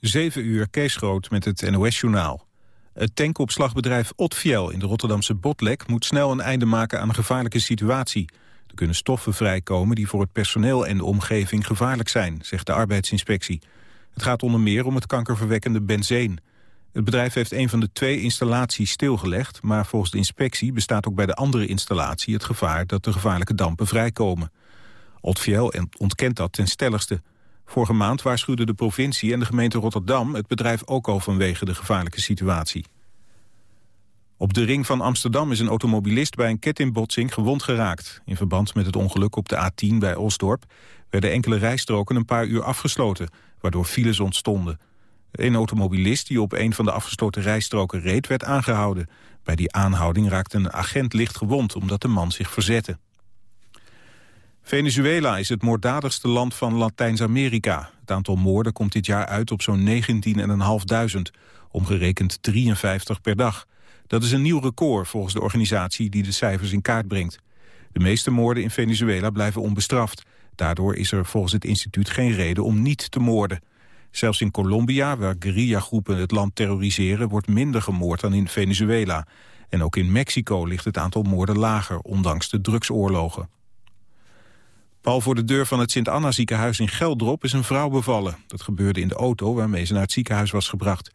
7 uur, Kees Groot met het NOS-journaal. Het tankopslagbedrijf Otfiel in de Rotterdamse Botlek... moet snel een einde maken aan een gevaarlijke situatie. Er kunnen stoffen vrijkomen die voor het personeel en de omgeving gevaarlijk zijn... zegt de arbeidsinspectie. Het gaat onder meer om het kankerverwekkende benzeen. Het bedrijf heeft een van de twee installaties stilgelegd... maar volgens de inspectie bestaat ook bij de andere installatie... het gevaar dat de gevaarlijke dampen vrijkomen. Otfiel ontkent dat ten stelligste... Vorige maand waarschuwden de provincie en de gemeente Rotterdam... het bedrijf ook al vanwege de gevaarlijke situatie. Op de ring van Amsterdam is een automobilist bij een kettingbotsing gewond geraakt. In verband met het ongeluk op de A10 bij Osdorp... werden enkele rijstroken een paar uur afgesloten... waardoor files ontstonden. Een automobilist die op een van de afgesloten rijstroken reed... werd aangehouden. Bij die aanhouding raakte een agent licht gewond... omdat de man zich verzette. Venezuela is het moorddadigste land van Latijns-Amerika. Het aantal moorden komt dit jaar uit op zo'n 19.500, omgerekend 53 per dag. Dat is een nieuw record volgens de organisatie die de cijfers in kaart brengt. De meeste moorden in Venezuela blijven onbestraft. Daardoor is er volgens het instituut geen reden om niet te moorden. Zelfs in Colombia, waar guerrillagroepen het land terroriseren... wordt minder gemoord dan in Venezuela. En ook in Mexico ligt het aantal moorden lager, ondanks de drugsoorlogen. Pal voor de deur van het Sint-Anna ziekenhuis in Geldrop is een vrouw bevallen. Dat gebeurde in de auto waarmee ze naar het ziekenhuis was gebracht.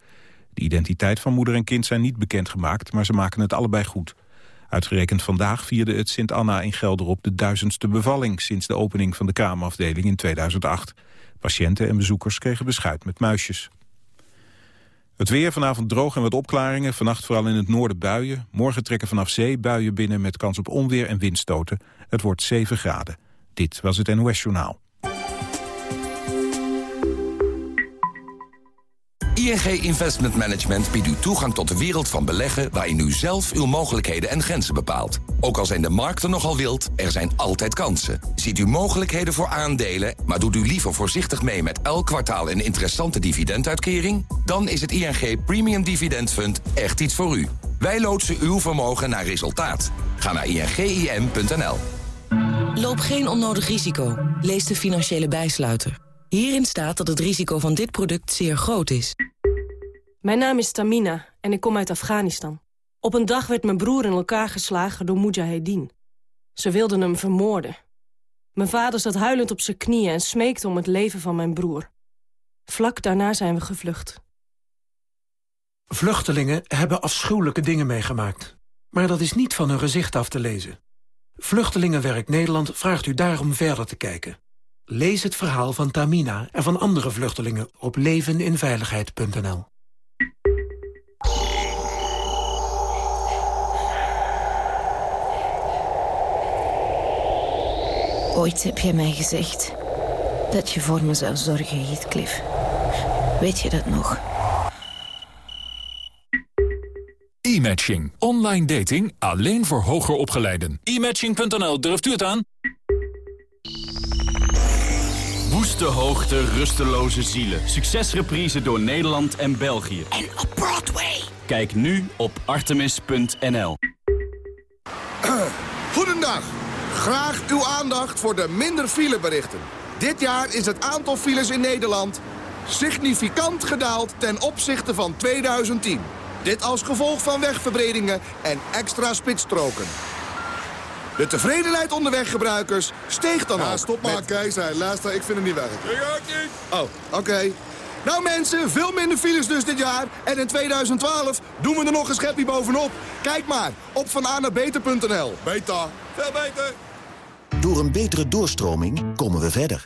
De identiteit van moeder en kind zijn niet bekendgemaakt, maar ze maken het allebei goed. Uitgerekend vandaag vierde het Sint-Anna in Gelderop de duizendste bevalling... sinds de opening van de kamerafdeling in 2008. Patiënten en bezoekers kregen beschuit met muisjes. Het weer vanavond droog en wat opklaringen. Vannacht vooral in het noorden buien. Morgen trekken vanaf zee buien binnen met kans op onweer en windstoten. Het wordt 7 graden. Dit was het NOS Journaal. ING Investment Management biedt u toegang tot de wereld van beleggen... waarin u zelf uw mogelijkheden en grenzen bepaalt. Ook al zijn de markten nogal wild, er zijn altijd kansen. Ziet u mogelijkheden voor aandelen, maar doet u liever voorzichtig mee... met elk kwartaal een interessante dividenduitkering? Dan is het ING Premium Dividend Fund echt iets voor u. Wij loodsen uw vermogen naar resultaat. Ga naar ingim.nl. Loop geen onnodig risico. Lees de financiële bijsluiter. Hierin staat dat het risico van dit product zeer groot is. Mijn naam is Tamina en ik kom uit Afghanistan. Op een dag werd mijn broer in elkaar geslagen door Mujahedin. Ze wilden hem vermoorden. Mijn vader zat huilend op zijn knieën en smeekte om het leven van mijn broer. Vlak daarna zijn we gevlucht. Vluchtelingen hebben afschuwelijke dingen meegemaakt. Maar dat is niet van hun gezicht af te lezen. Vluchtelingenwerk Nederland vraagt u daarom verder te kijken. Lees het verhaal van Tamina en van andere vluchtelingen op leveninveiligheid.nl. Ooit heb je mij gezegd dat je voor me zou zorgen, Heathcliff. Weet je dat nog? E-matching. Online dating alleen voor hoger opgeleiden. E-matching.nl, durft u het aan? Woeste hoogte, rusteloze zielen. Succesreprise door Nederland en België. En op Broadway. Kijk nu op artemis.nl. Goedendag. Graag uw aandacht voor de minder fileberichten. Dit jaar is het aantal files in Nederland significant gedaald ten opzichte van 2010. Dit als gevolg van wegverbredingen en extra spitsstroken. De tevredenheid onder weggebruikers steeg dan Ja, ook. stop maar, met- Kees. Hey, luister, ik vind het niet werken. Ik ook niet. Oh, oké. Nou mensen, veel minder files dus dit jaar. En in 2012 doen we er nog een schepje bovenop. Kijk maar, op vananabeter.nl. Beter. Veel beter. Door een betere doorstroming komen we verder.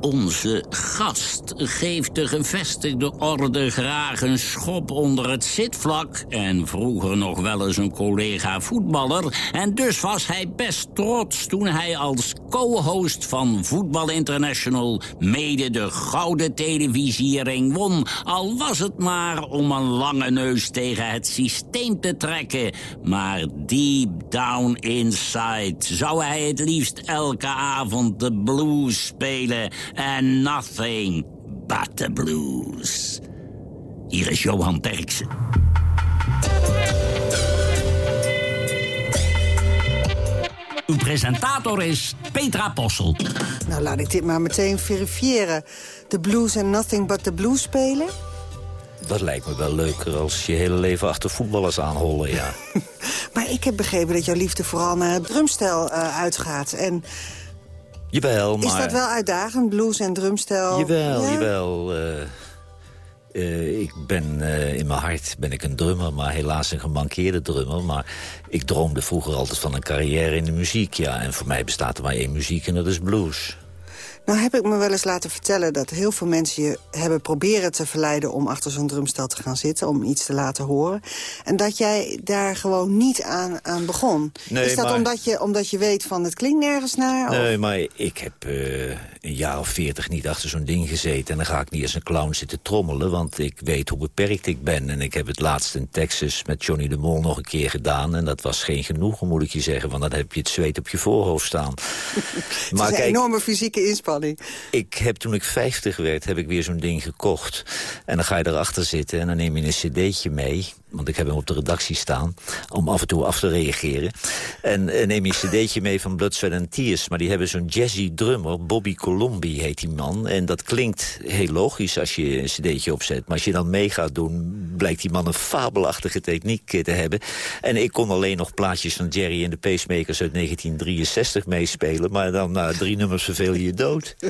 Onze gast geeft de gevestigde orde graag een schop onder het zitvlak... en vroeger nog wel eens een collega voetballer. En dus was hij best trots toen hij als co-host van Voetbal International... mede de gouden televisiering won. Al was het maar om een lange neus tegen het systeem te trekken. Maar deep down inside zou hij het liefst elke avond de blues spelen... and nothing but the blues. Hier is Johan Derksen. Uw presentator is Petra Possel. Nou, laat ik dit maar meteen verifiëren. De blues en nothing but the blues spelen? Dat lijkt me wel leuker als je hele leven achter voetballers aanhollen, ja. maar ik heb begrepen dat jouw liefde vooral naar het drumstel uh, uitgaat. En Jawel, maar... Is dat wel uitdagend, blues en drumstel? Jawel, ja? jawel. Uh, uh, ik ben uh, in mijn hart ben ik een drummer, maar helaas een gemankeerde drummer. Maar ik droomde vroeger altijd van een carrière in de muziek, ja. En voor mij bestaat er maar één muziek en dat is blues. Nou heb ik me wel eens laten vertellen dat heel veel mensen je hebben proberen te verleiden om achter zo'n drumstel te gaan zitten, om iets te laten horen. En dat jij daar gewoon niet aan, aan begon. Nee, is dat maar... omdat, je, omdat je weet van het klinkt nergens naar? Nee, of? maar ik heb uh, een jaar of veertig niet achter zo'n ding gezeten. En dan ga ik niet als een clown zitten trommelen, want ik weet hoe beperkt ik ben. En ik heb het laatst in Texas met Johnny de Mol nog een keer gedaan. En dat was geen genoegen, moet ik je zeggen, want dan heb je het zweet op je voorhoofd staan. het maar is een kijk, enorme fysieke inspanning. Ik heb toen ik 50 werd, heb ik weer zo'n ding gekocht. En dan ga je erachter zitten en dan neem je een cd'tje mee. Want ik heb hem op de redactie staan. Om af en toe af te reageren. En, en neem je een cd'tje mee van Blood, Sweat and Tears. Maar die hebben zo'n jazzy drummer. Bobby Colombi heet die man. En dat klinkt heel logisch als je een cd'tje opzet. Maar als je dan mee gaat doen, blijkt die man een fabelachtige techniek te hebben. En ik kon alleen nog plaatjes van Jerry en de Pacemakers uit 1963 meespelen. Maar dan na drie nummers verveel je je dood.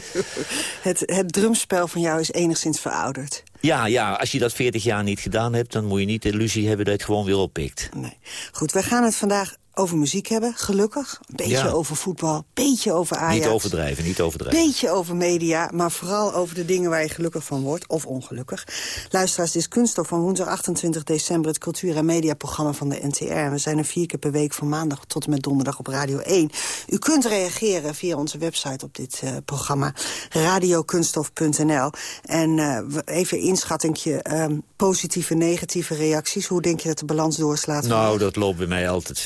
Het, het drumspel van jou is enigszins verouderd. Ja, ja, als je dat 40 jaar niet gedaan hebt... dan moet je niet de illusie hebben dat je het gewoon weer oppikt. Nee. Goed, we gaan het vandaag over muziek hebben, gelukkig. Een beetje Ja. over voetbal, een beetje over Ajax. Niet overdrijven, niet overdrijven. beetje over media, maar vooral over de dingen waar je gelukkig van wordt, of ongelukkig. Luisteraars, dit is Kunststof van woensdag 28 december... het cultuur- en mediaprogramma van de NTR. We zijn er vier keer per week van maandag tot en met donderdag op Radio 1. U kunt reageren via onze website op dit eh, programma, radiokunststof.nl. En eh, even inschattingje, ehm, positieve, negatieve reacties. Hoe denk je dat de balans doorslaat? Nou, dat loopt bij mij altijd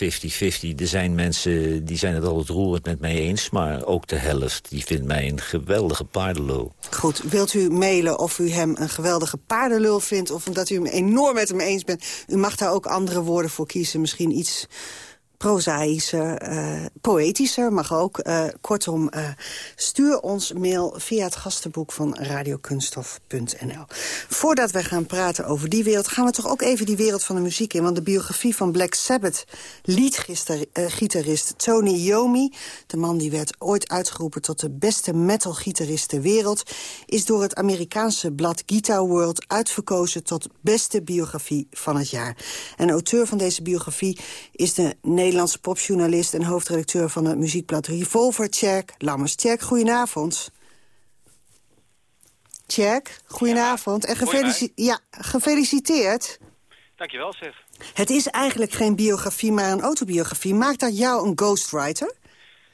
50-50. Er zijn mensen die zijn het altijd roerend met mij eens... maar ook de helft die vindt mij een geweldige paardenlul. Goed, wilt u mailen of u hem een geweldige paardenlul vindt... of dat u hem enorm met hem eens bent? U mag daar ook andere woorden voor kiezen. Misschien iets prozaïscher, eh, poëtischer, mag ook. Eh, kortom, eh, stuur ons mail via het gastenboek van radiokunststof.nl. Voordat we gaan praten over die wereld... gaan we toch ook even die wereld van de muziek in. Want de biografie van Black Sabbath liedgitarist Tony Iommi... de man die werd ooit uitgeroepen tot de beste metalgitarist ter wereld... is door het Amerikaanse blad Guitar World uitverkozen... tot beste biografie van het jaar. En auteur van deze biografie is de Nederlandse popjournalist... en hoofdredacteur van het muziekblad Revolver, Tjerk Lammers. Tjerk, goedenavond. Tjerk, goedenavond. en gefeliciteerd. Ja, gefeliciteerd. Dankjewel, zeg. Het is eigenlijk geen biografie, maar een autobiografie. Maakt dat jou een ghostwriter?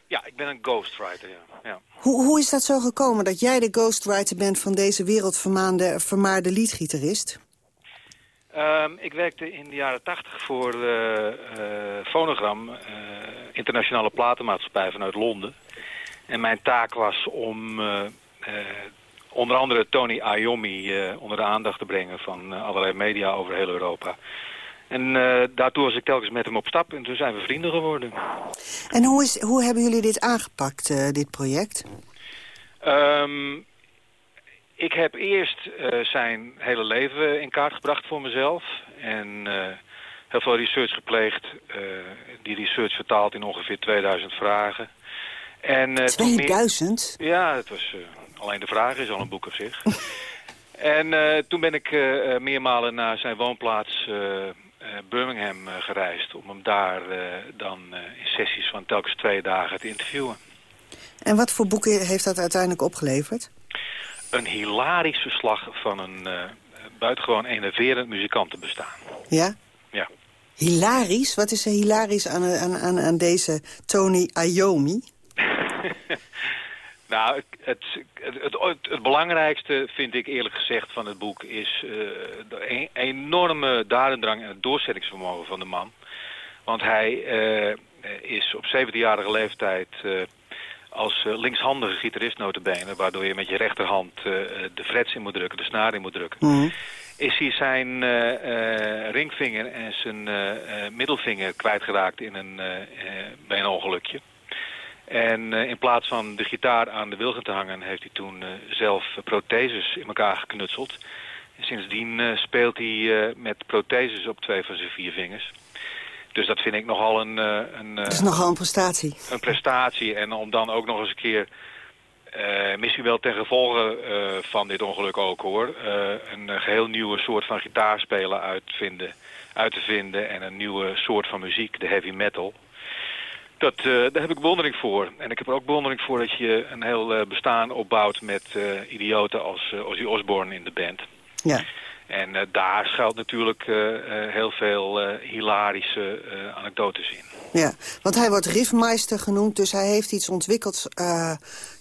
Ja, ik ben een ghostwriter, ja. ja. Hoe, hoe is dat zo gekomen dat jij de ghostwriter bent... van deze wereldvermaande vermaarde liedgitarist? Ehm, ik werkte in de jaren tachtig voor eh, Phonogram, eh, internationale platenmaatschappij vanuit Londen. En mijn taak was om eh, onder andere Tony Iommi eh, onder de aandacht te brengen van allerlei media over heel Europa. En eh, daartoe was ik telkens met hem op stap en toen zijn we vrienden geworden. En hoe, is, hoe hebben jullie dit aangepakt, dit project? Ehm, ik heb eerst eh, zijn hele leven in kaart gebracht voor mezelf. En eh, heel veel research gepleegd. eh, die research vertaald in ongeveer 2000 vragen. En, eh, toen meer- 2000? Ja, het was, alleen de vraag is al een boek op zich. en toen ben ik meermalen naar zijn woonplaats Birmingham gereisd. Om hem daar dan in sessies van telkens twee dagen te interviewen. En wat voor boeken heeft dat uiteindelijk opgeleverd? Een hilarisch verslag van een eh, buitengewoon enerverend muzikantenbestaan. Ja? Ja. Hilarisch? Wat is er hilarisch aan, aan, aan, aan deze Tony Iommi? Nou, het, het, het, belangrijkste vind ik eerlijk gezegd van het boek is eh, de e- enorme dadendrang en het doorzettingsvermogen van de man. Want hij eh, is op 17-jarige leeftijd als uh, linkshandige gitarist notabene... waardoor je met je rechterhand uh, de frets in moet drukken, de snaar in moet drukken... Mhm. is hij zijn ringvinger en zijn middelvinger kwijtgeraakt in een, bij een ongelukje. En in plaats van de gitaar aan de wilgen te hangen... heeft hij toen zelf protheses in elkaar geknutseld. En sindsdien speelt hij met protheses op twee van zijn vier vingers... Dus dat vind ik nogal een... een het is nogal een prestatie. Een prestatie. En om dan ook nog eens een keer... Uh, misschien wel ten gevolge uh, van dit ongeluk ook hoor... Uh, een geheel nieuwe soort van gitaarspelen uitvinden, uit te vinden... en een nieuwe soort van muziek, de heavy metal... Dat, daar heb ik bewondering voor. En ik heb er ook bewondering voor dat je een heel bestaan opbouwt... met idioten als Ozzy Osbourne in de band. Ja. En uh, daar schuilt natuurlijk uh, uh, heel veel hilarische anekdotes in. Ja, want hij wordt riffmeister genoemd, dus hij heeft iets ontwikkeld...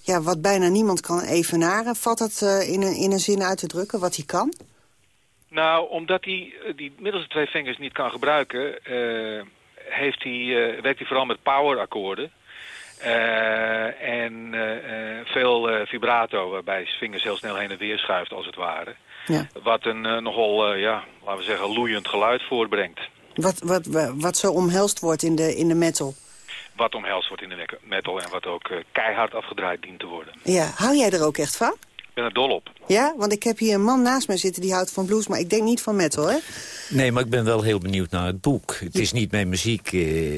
ja, wat bijna niemand kan evenaren. Valt dat in, een, in een zin uit te drukken, wat hij kan? Nou, omdat hij die middelste twee vingers niet kan gebruiken... heeft hij, werkt hij vooral met powerakkoorden... en veel vibrato, waarbij zijn vingers heel snel heen en weer schuift, als het ware. Ja. Wat een nogal, ja, laten we zeggen, loeiend geluid voortbrengt. Wat, wat, wat zo omhelst wordt in de, in de metal? Wat omhelst wordt in de metal en wat ook keihard afgedraaid dient te worden. Ja, hou jij er ook echt van? Ik ben er dol op. Ja, want ik heb hier een man naast mij zitten die houdt van blues, maar ik denk niet van metal, hè? Nee, maar ik ben wel heel benieuwd naar het boek. Het is niet mijn muziek,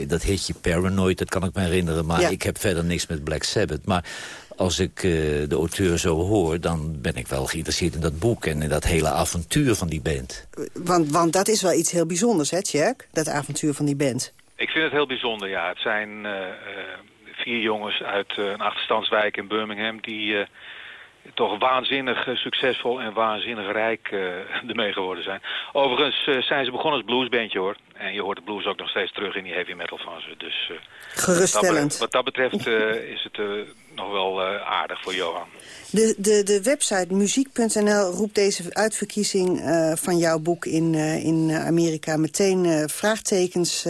dat heet je Paranoid, dat kan ik me herinneren. Maar Ja. ik heb verder niks met Black Sabbath. Maar als ik eh, de auteur zo hoor, dan ben ik wel geïnteresseerd in dat boek... en in dat hele avontuur van die band. Want, want dat is wel iets heel bijzonders, hè, Tjerk? Dat avontuur van die band. Ik vind het heel bijzonder, ja. Het zijn eh, eh, vier jongens uit eh, een achterstandswijk in Birmingham... die eh, toch waanzinnig eh, succesvol en waanzinnig rijk eh, ermee geworden zijn. Overigens eh, zijn ze begonnen als bluesbandje, hoor. En je hoort de blues ook nog steeds terug in die heavy metal van ze. Dus, Geruststellend. Wat dat, betreft, wat dat betreft eh, is het nog wel eh, aardig voor Johan. De, de, de website muziek.nl roept deze uitverkiezing eh, van jouw boek in, eh, in Amerika meteen vraagtekens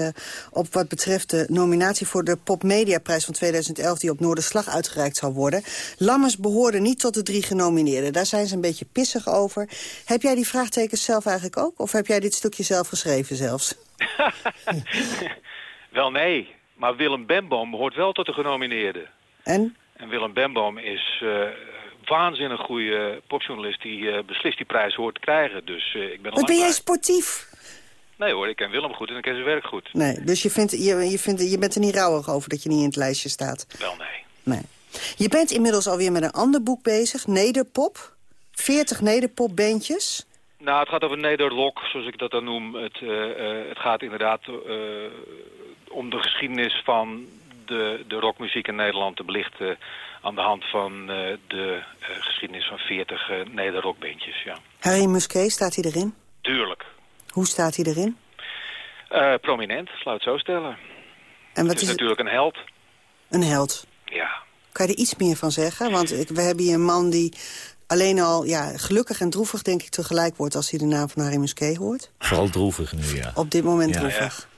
op wat betreft de nominatie voor de Popmediaprijs van 2011 die op Noorderslag uitgereikt zal worden. Lammers behoorde niet tot de drie genomineerden. Daar zijn ze een beetje pissig over. Heb jij die vraagtekens zelf eigenlijk ook? Of heb jij dit stukje zelf geschreven zelfs? Wel nee, maar Willem Bemboom behoort wel tot de genomineerden. En? En Willem Bemboom is eh waanzinnig goede popjournalist die eh, beslist die prijs hoort te krijgen. Dus eh, ik ben al Wat ben jij sportief? Nee hoor, ik ken Willem goed en ik ken zijn werk goed. Nee, dus je, vindt, je, je, vindt, je bent er niet rouwig over dat je niet in het lijstje staat? Wel nee. Nee. Je bent inmiddels alweer met een ander boek bezig, Nederpop. 40 Nederpopbandjes. Nou, het gaat over nederrock, zoals ik dat dan noem. Het, het gaat inderdaad om de geschiedenis van de, de rockmuziek in Nederland te belichten... aan de hand van eh, de eh, geschiedenis van 40 uh, nederrockbandjes, ja. Harry Musquet, staat hij erin? Tuurlijk. Hoe staat hij erin? Eh, prominent, sluit zo stellen. En wat het is, is het? natuurlijk een held. Een held. Ja. Kan je er iets meer van zeggen? Want ik, we hebben hier een man die alleen al ja, gelukkig en droevig denk ik tegelijk wordt... als hij de naam van Harry Musquet hoort. Vooral droevig nu, ja. Op dit moment Ja. droevig. Ja.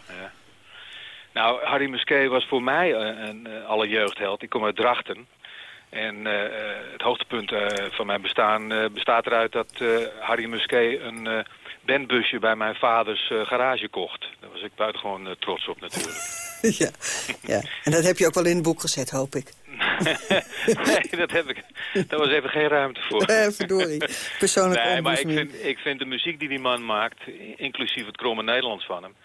Nou, Harry Musquet was voor mij een, een, eh, alle jeugdheld. Ik kom uit Drachten. En eh, eh, het hoogtepunt eh, van mijn bestaan eh, bestaat eruit dat eh, Harry Musquet een eh, bandbusje bij mijn vaders eh, garage kocht. Daar was ik buitengewoon eh, trots op natuurlijk. ja, ja, en dat heb je ook wel in het boek gezet, hoop ik. nee, dat heb ik. Daar was even geen ruimte voor. Eh, verdorie. Persoonlijk Nee, maar ik vind, ik vind de muziek die die man maakt, inclusief het kromme Nederlands van hem,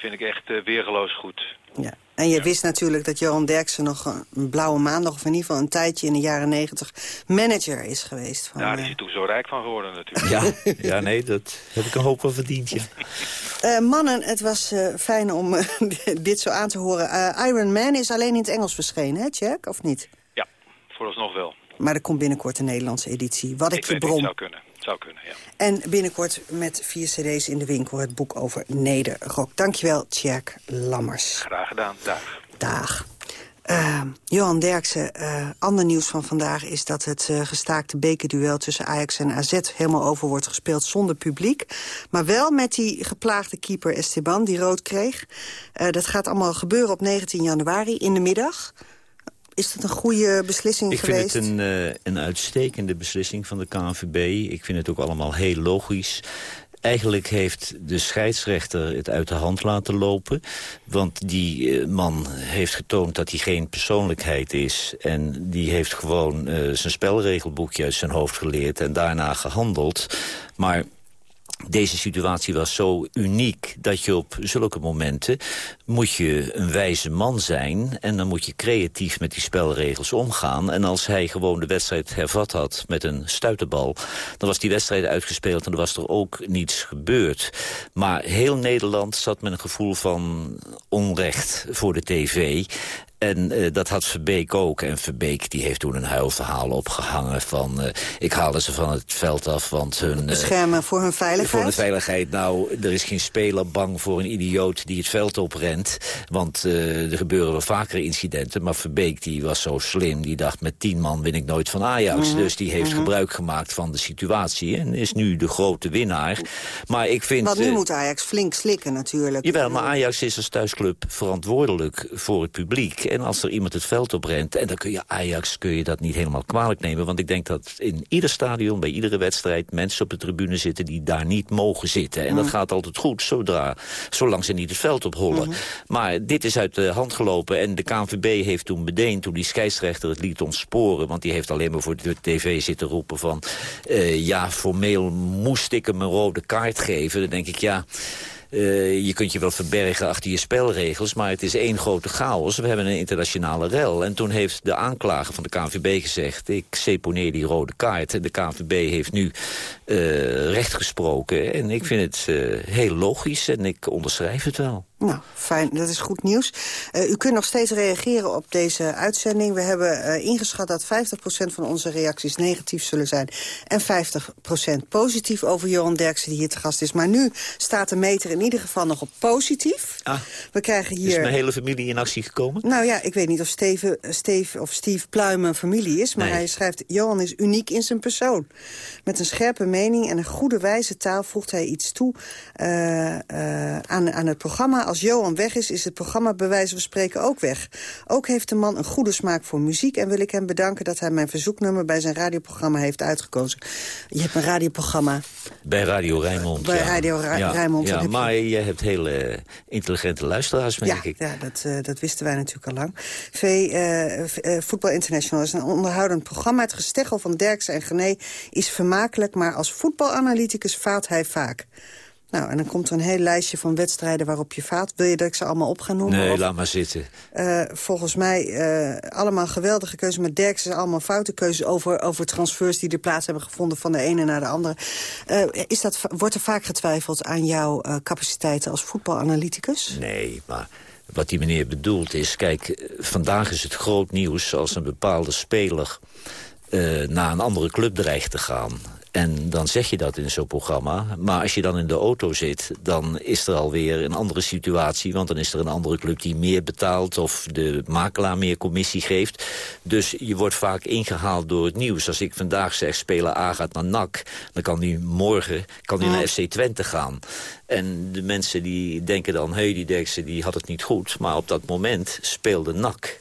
vind ik echt eh, weergeloos goed. Ja. En je wist natuurlijk dat Johan Derksen nog een blauwe maandag... of in ieder geval een tijdje in de jaren negentig manager is geweest. Van, Daar is eh, hij toen zo rijk van geworden natuurlijk. Ja, ja, nee, dat heb ik een hoop van verdiend, ja. Eh, mannen, het was eh, fijn om dit zo aan te horen. Eh, Iron Man is alleen in het Engels verschenen, hè, Jack? Of niet? Ja, vooralsnog wel. Maar er komt binnenkort een Nederlandse editie. Wat ik, ik bron. zou kunnen. Zou kunnen, ja. En binnenkort met vier cd's in de winkel het boek over nederrock. Dankjewel, Tjerk Lammers. Graag gedaan. Dag. Dag. Eh, Johan Derksen, eh, ander nieuws van vandaag is dat het eh, gestaakte bekerduel tussen Ajax en AZ helemaal over wordt gespeeld zonder publiek. Maar wel met die geplaagde keeper Esteban die rood kreeg. Eh, dat gaat allemaal gebeuren op 19 januari in de middag. Is dat een goede beslissing ik geweest? Ik vind het een, uh, een uitstekende beslissing van de KNVB. Ik vind het ook allemaal heel logisch. Eigenlijk heeft de scheidsrechter het uit de hand laten lopen. Want die uh, man heeft getoond dat hij geen persoonlijkheid is. En die heeft gewoon uh, zijn spelregelboekje uit zijn hoofd geleerd... en daarna gehandeld. Maar deze situatie was zo uniek dat je op zulke momenten moet je een wijze man zijn... en dan moet je creatief met die spelregels omgaan. En als hij gewoon de wedstrijd hervat had met een stuiterbal... dan was die wedstrijd uitgespeeld en er was er ook niets gebeurd. Maar heel Nederland zat met een gevoel van onrecht voor de tv... En uh, dat had Verbeek ook. En Verbeek die heeft toen een huilverhaal opgehangen van... Uh, ik haalde ze van het veld af, want hun... Uh, Beschermen voor hun veiligheid? Voor hun veiligheid. Nou, er is geen speler bang voor een idioot die het veld oprent. Want er gebeuren wel vaker incidenten. Maar Verbeek die was zo slim. Die dacht, met tien man win ik nooit van Ajax. Mm -hmm. Dus die heeft mm -hmm. gebruik gemaakt van de situatie. En is nu de grote winnaar. Maar ik vind... Want nu moet Ajax flink slikken natuurlijk. Jawel, maar Ajax is als thuisclub verantwoordelijk voor het publiek. En als er iemand het veld oprent... en dan kun je Ajax kun je dat niet helemaal kwalijk nemen. Want ik denk dat in ieder stadion, bij iedere wedstrijd... mensen op de tribune zitten die daar niet mogen zitten. En dat gaat altijd goed, zodra, zolang ze niet het veld ophollen. Mm -hmm. Maar dit is uit de hand gelopen. En de KNVB heeft toen meteen, toen die scheidsrechter het liet ontsporen... want die heeft alleen maar voor de tv zitten roepen van... Uh, ja, formeel moest ik hem een rode kaart geven. Dan denk ik, ja... Uh, je kunt je wel verbergen achter je spelregels, maar het is één grote chaos. We hebben een internationale rel. En toen heeft de aanklager van de KNVB gezegd... ik seponeer die rode kaart. De KNVB heeft nu uh, recht gesproken. En ik vind het uh, heel logisch en ik onderschrijf het wel. Nou, fijn. Dat is goed nieuws. U kunt nog steeds reageren op deze uitzending. We hebben ingeschat dat 50% van onze reacties negatief zullen zijn... en 50% positief over Johan Derksen, die hier te gast is. Maar nu staat de meter in ieder geval nog op positief. Ah, We krijgen hier... Is mijn hele familie in actie gekomen? Nou ja, ik weet niet of Steve, Steve, of Steve Pluim een familie is... maar Nee. hij schrijft... Johan is uniek in zijn persoon. Met een scherpe mening en een goede wijze taal voegt hij iets toe uh, uh, aan, aan het programma. Als Johan weg is, is het programma bij wijze van spreken ook weg. Ook heeft de man een goede smaak voor muziek... en wil ik hem bedanken dat hij mijn verzoeknummer bij zijn radioprogramma heeft uitgekozen. Je hebt een radioprogramma. Bij Radio Rijnmond. Bij ja. Radio Ra ja, Rijnmond. Ja, maar je hebt hele intelligente luisteraars, merk ja, ik. Ja, dat, uh, dat wisten wij natuurlijk al lang. V, uh, Voetbal International is een onderhoudend programma. Het gesteggel van Derksen en Gené is vermakelijk... maar als voetbalanalyticus faalt hij vaak. Nou, en dan komt er een heel lijstje van wedstrijden waarop je faalt. Wil je dat ik ze allemaal op ga noemen? Nee, Of- laat maar zitten. Uh, volgens mij uh, allemaal geweldige keuzes. Maar Derksen is allemaal foute keuzes over, over transfers die er plaats hebben gevonden van de ene naar de andere. Uh, is dat, wordt er vaak getwijfeld aan jouw capaciteiten als voetbalanalyticus? Nee, maar wat die meneer bedoelt is... Kijk, eh, vandaag is het groot nieuws als een bepaalde speler... Naar een andere club dreigt te gaan. En dan zeg je dat in zo'n programma. Maar als je dan in de auto zit, dan is er alweer een andere situatie. Want dan is er een andere club die meer betaalt... of de makelaar meer commissie geeft. Dus je wordt vaak ingehaald door het nieuws. Als ik vandaag zeg, speler A gaat naar NAC... dan kan die morgen kan die naar FC Twente gaan. En de mensen die denken dan... hé, hey, die Derksen die had het niet goed. Maar op dat moment speelde NAC...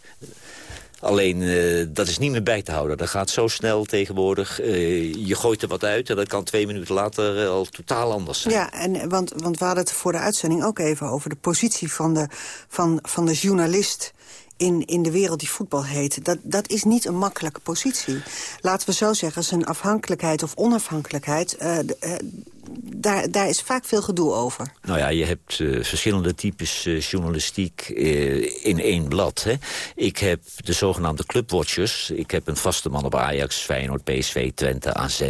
Alleen, uh, dat is niet meer bij te houden. Dat gaat zo snel tegenwoordig. Uh, je gooit er wat uit en dat kan twee minuten later uh, al totaal anders zijn. Ja, en, want, want we hadden het voor de uitzending ook even over de positie van de, van, van de journalist in, in de wereld die voetbal heet. Dat, dat is niet een makkelijke positie. Laten we zo zeggen, zijn afhankelijkheid of onafhankelijkheid... daar, daar is vaak veel gedoe over. Nou ja, je hebt uh, verschillende types uh, journalistiek uh, in één blad. Hè. Ik heb de zogenaamde clubwatchers. Ik heb een vaste man op Ajax, Feyenoord, PSV, Twente, AZ. Mm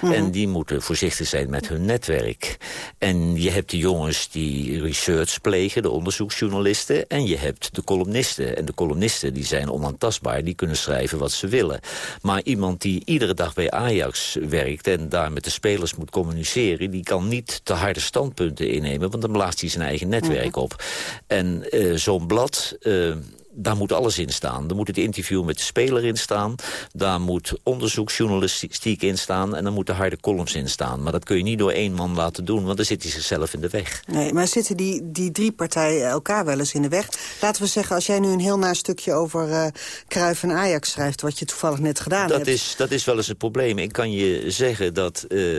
-hmm. En die moeten voorzichtig zijn met hun netwerk. En je hebt de jongens die research plegen, de onderzoeksjournalisten. En je hebt de columnisten. En de columnisten die zijn onaantastbaar. Die kunnen schrijven wat ze willen. Maar iemand die iedere dag bij Ajax werkt... en daar met de spelers moet communiceren die kan niet te harde standpunten innemen... want dan blaast hij zijn eigen netwerk op. En uh, zo'n blad... Uh, daar moet alles in staan. Er moet het interview met de speler in staan. Daar moet onderzoeksjournalistiek in staan. En dan moeten harde columns in staan. Maar dat kun je niet door één man laten doen, want dan zit hij zichzelf in de weg. Nee, maar zitten die, die drie partijen elkaar wel eens in de weg? Laten we zeggen, als jij nu een heel naar stukje over uh, Cruijff en Ajax schrijft... wat je toevallig net gedaan dat hebt... Is, dat is wel eens een probleem. Ik kan je zeggen dat... Uh,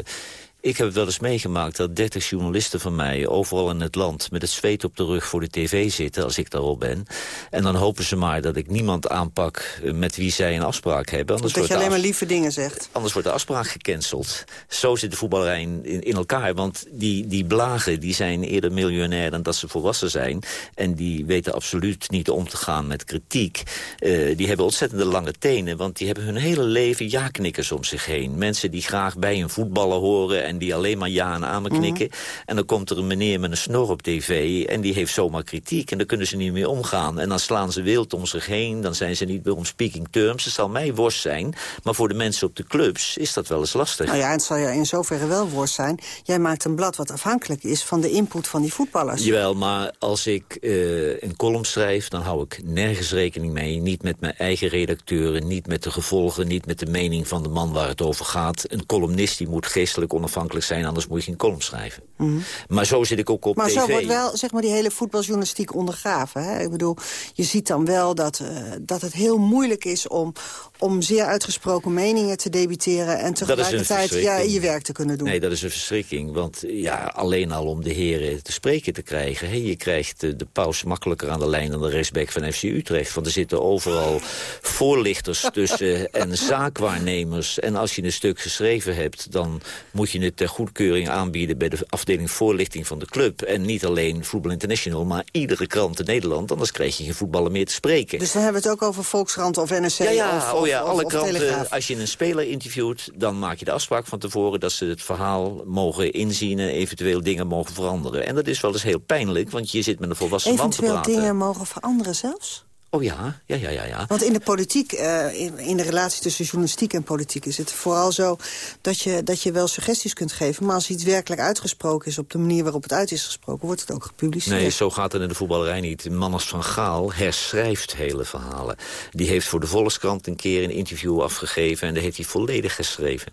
ik heb wel eens meegemaakt dat 30 journalisten van mij... overal in het land met het zweet op de rug voor de tv zitten... als ik daarop ben. En dan hopen ze maar dat ik niemand aanpak eh, met wie zij een afspraak hebben. Anders dat je alleen maar lieve dingen zegt. Anders wordt de afspraak gecanceld. Zo zit de voetballerij in, in, elkaar. Want die, die blagen die zijn eerder miljonair dan dat ze volwassen zijn. En die weten absoluut niet om te gaan met kritiek. Uh, die hebben ontzettende lange tenen. Want die hebben hun hele leven ja-knikkers om zich heen. Mensen die graag bij een voetballer horen en die alleen maar ja en amen knikken. Mhm. En dan komt er een meneer met een snor op tv en die heeft zomaar kritiek. En dan kunnen ze niet meer omgaan. En dan slaan ze wild om zich heen. Dan zijn ze niet meer om speaking terms. Het zal mij worst zijn. Maar voor de mensen op de clubs is dat wel eens lastig. Nou ja, het zal je in zoverre wel worst zijn. Jij maakt een blad wat afhankelijk is van de input van die voetballers. Jawel, maar als ik uh, een column schrijf, dan hou ik nergens rekening mee. Niet met mijn eigen redacteuren, niet met de gevolgen, niet met de mening van de man waar het over gaat. Een columnist die moet geestelijk onafhankelijk zijn, anders moet je geen column schrijven. Mhm. Maar zo zit ik ook op maar tv. Maar zo wordt wel zeg maar, die hele voetbaljournalistiek ondergraven. Hè? Ik bedoel, je ziet dan wel dat, uh, dat het heel moeilijk is om, om zeer uitgesproken meningen te debiteren... en tegelijkertijd ja, je werk te kunnen doen. Nee, dat is een verschrikking. Want ja, alleen al om de heren te spreken te krijgen... Hè, je krijgt de, de paus makkelijker aan de lijn dan de rechtsback van FC Utrecht. Want er zitten overal voorlichters tussen en zaakwaarnemers. En als je een stuk geschreven hebt, dan moet je het ter goedkeuring aanbieden... bij de afdeling voorlichting van de club. En niet alleen Voetbal International, maar iedere krant in Nederland. Anders krijg je geen voetballen meer te spreken. Dus dan hebben we het ook over Volkskrant of NRC ja, ja, of, oh ja, alle of, kranten. Als je een speler interviewt, dan maak je de afspraak van tevoren... dat ze het verhaal mogen inzien en eventueel dingen mogen veranderen. En dat is wel eens heel pijnlijk, want je zit met een volwassen man te praten. Eventueel dingen mogen veranderen zelfs? Oh ja, ja, ja, ja. ja. Want in de politiek, uh, in, in, de relatie tussen journalistiek en politiek... is het vooral zo dat je, dat je wel suggesties kunt geven... maar als iets werkelijk uitgesproken is op de manier waarop het uit is gesproken... wordt het ook gepubliceerd. Nee, zo gaat het in de voetballerij niet. Een man als Van Gaal herschrijft hele verhalen. Die heeft voor de Volkskrant een keer een interview afgegeven... en dat heeft hij volledig geschreven.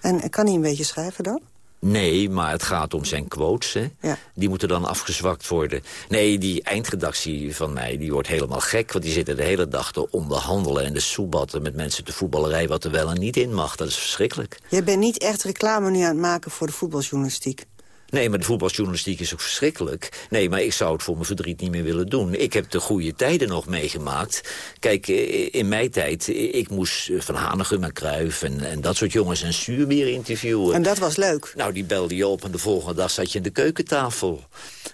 En kan hij een beetje schrijven dan? Nee, maar het gaat om zijn quotes. Hè? Ja. Die moeten dan afgezwakt worden. Nee, die eindredactie van mij die wordt helemaal gek. Want die zitten de hele dag te onderhandelen en de soebatten met mensen te voetballerij... wat er wel en niet in mag. Dat is verschrikkelijk. Je bent niet echt reclame nu aan het maken voor de voetbaljournalistiek. Nee, maar de voetbaljournalistiek is ook verschrikkelijk. Nee, maar ik zou het voor mijn verdriet niet meer willen doen. Ik heb de goede tijden nog meegemaakt. Kijk, eh, in mijn tijd, eh, ik moest eh, Van Hanegem en Kruijf... En, en dat soort jongens en Zuur weer interviewen. En dat was leuk? Nou, die belde je op en de volgende dag zat je in de keukentafel.